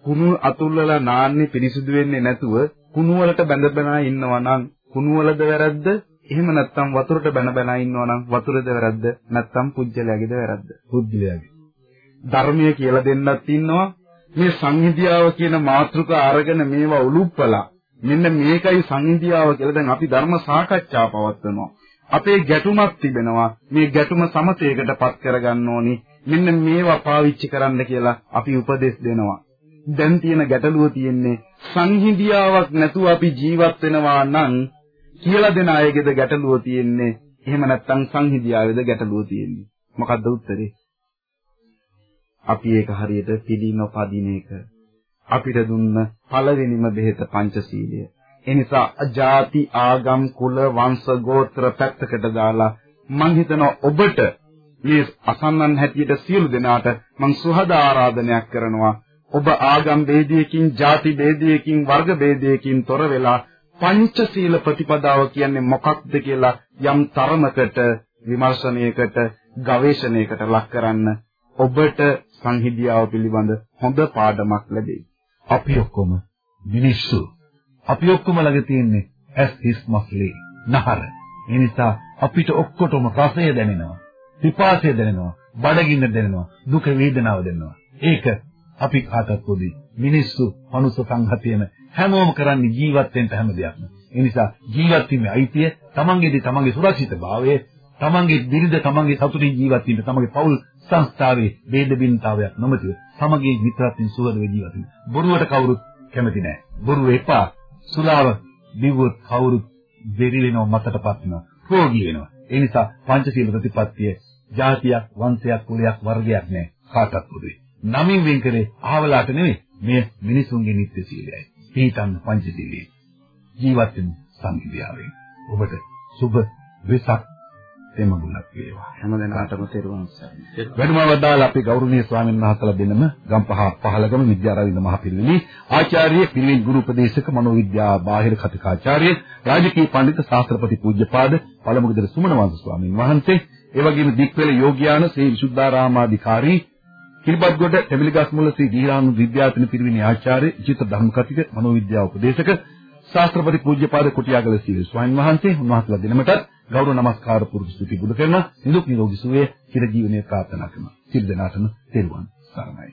කුණු අතුල්ලලා නාන්නේ පිරිසුදු වෙන්නේ නැතුව කුණු වලට බැඳ බැඳ ඉන්නවා නම් කුණු වලද වැරද්ද? එහෙම නැත්නම් වතුරට බැන බැන ඉන්නවා නම් වතුරද වැරද්ද? නැත්නම් පුජ්‍යලයාගේද වැරද්ද? පුජ්‍යලයාගේ. ධර්මය කියලා දෙන්නත් ඉන්නවා. මේ සංහිඳියාව කියන මාතෘකාව අරගෙන මේවා උලුප්පලා මෙන්න මේකයි සංහිඳියාව කියලා දැන් අපි ධර්ම සාකච්ඡා පවත්වනවා. අපේ ගැටුමක් තිබෙනවා. මේ ගැටුම සමතේකටපත් කරගන්න ඕනි. මෙන්න මේවා පාවිච්චි කරන්න කියලා අපි උපදෙස් දෙනවා. දැන් තියෙන ගැටලුව තියෙන්නේ සංහිඳියාවක් නැතුව අපි ජීවත් වෙනවා නම් කියලා දෙන අයගේද ගැටලුව තියෙන්නේ. එහෙම නැත්නම් සංහිඳියාවේද ගැටලුව තියෙන්නේ. මොකද්ද උත්තරේ? අපි ඒක හරියට පිළි නොපදින එක අපිට දුන්න පළවෙනිම බෙහෙත පංචශීලය. එනිසා අජාති ආගම් කුල වංශ ගෝත්‍ර පැත්තකට දාලා මං හිතනවා ඔබට මේ අසන්නන් හැටියට සියලු දෙනාට මං සුහද ආරාධනයක් කරනවා ඔබ ආගම් ભેදයකින් ಜಾති ભેදයකින් වර්ග ભેදයකින් තොර වෙලා පංචශීල ප්‍රතිපදාව කියන්නේ මොකක්ද කියලා යම් තරමකට විමර්ශනයකට ගවේෂණයකට ලක් කරන්න ඔබට සංහිඳියාව පිළිබඳ හොඳ පාඩමක් ලැබෙයි අපි ඔක්කොම මිනිස්සු. අපි ඔක්කොම ළඟ තියෙන්නේ ඇස් හිස් මස්ලි නහර. ඒ නිසා අපිට ඔක්කොටම රසය දැනෙනවා. පිපාසය දැනෙනවා. බඩගින්න දැනෙනවා. දුක වේදනාව දැනෙනවා. ඒක අපි කාටත් පොදි. මිනිස්සු මනුස්ස සංහතියම හැමෝම කරන්නේ ජීවත් වෙන්න හැම දෙයක්ම. ඒ නිසා ජීවත් වීමේ අයිතිය, තමන්ගේදී තමන්ගේ සුරක්ෂිතභාවය, තමන්ගේ බිරිඳ තමන්ගේ සතුටින් ජීවත් වෙන්න, තමන්ගේ පවුල් සංස්ථාවේ ભેද බින්තාවයක් නොමැතිව සමගී මිත්‍රත්වයෙන් සුවද වේ ජීවත් වෙන. බොරුවට කවුරුත් කැමති නැහැ. බොරුව එපා. සුලාව බිව්වොත් කවුරුත් දෙරි වෙනව මතටපත් වෙනවා. රෝගී වෙනවා. ඒ නිසා පංචශීල ප්‍රතිපත්තිය ජාතියක්, වංශයක්, කුලයක්, වර්ගයක් නැහැ. කාටත් පොදුයි. නමින් වෙන් කරේ අහවලාට නෙවෙයි. මේ මිනිසුන්ගේ නිත්‍ය සීලයයි. පිටන් පංචශීලයේ ජීවත් වෙන සංවිධානයෙන්. ඔබට සුබ වෙසක් තෙමගුණක් වේවා. හැමදෙනාටම තෙරුවන් සරණයි. වැඩම වදාළ අපේ ගෞරවනීය ස්වාමීන් වහන්සේලා දෙනම ගම්පහ පහළගම විද්‍යාරවින්ද මහපිරිවෙනි ආචාර්ය පිරිවෙන් ගුරු උපදේශක මනෝවිද්‍යා බාහිර කතිකාචාර්ය රාජකීය පඬිතු ශාස්ත්‍රපති පූජ්‍යපාද පළමුගදර සුමන වංශ ස්වාමීන් වහන්සේ ඒ වගේම දික්වැල යෝග්‍යාන ශ්‍රී විසුද්ධාරාමාධිකාරී කිරිබත්ගොඩ තෙමිලිගස් මුල ශ්‍රී දීරානු විද්‍යාර්ථන පිරිවෙනි ආචාර්ය චිත්ත ධර්ම කතික මනෝවිද්‍යා උපදේශක ශාස්ත්‍රපති පූජ්‍යපාද කුටියාගල සීල ස්වාමීන් වහන්සේ උන්වහන්සේලා දිනමට ගෞරව නමස්කාර පුරුදු ස්තුති බුදු කරන නිදුක් නිරෝගී සුවය චිරජීවනයේ ප්‍රාර්ථනා කරනවා. සියලු දෙනාටම තෙරුවන් සරණයි.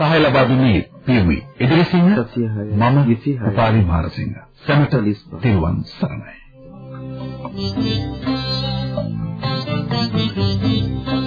සහය ලබා දුන්නේ පියුමි ඉදිරිසිංහ මම 26 උපාලි මාරසිංහ සැමටලිස් තිරුවන් සරණයි Thank you.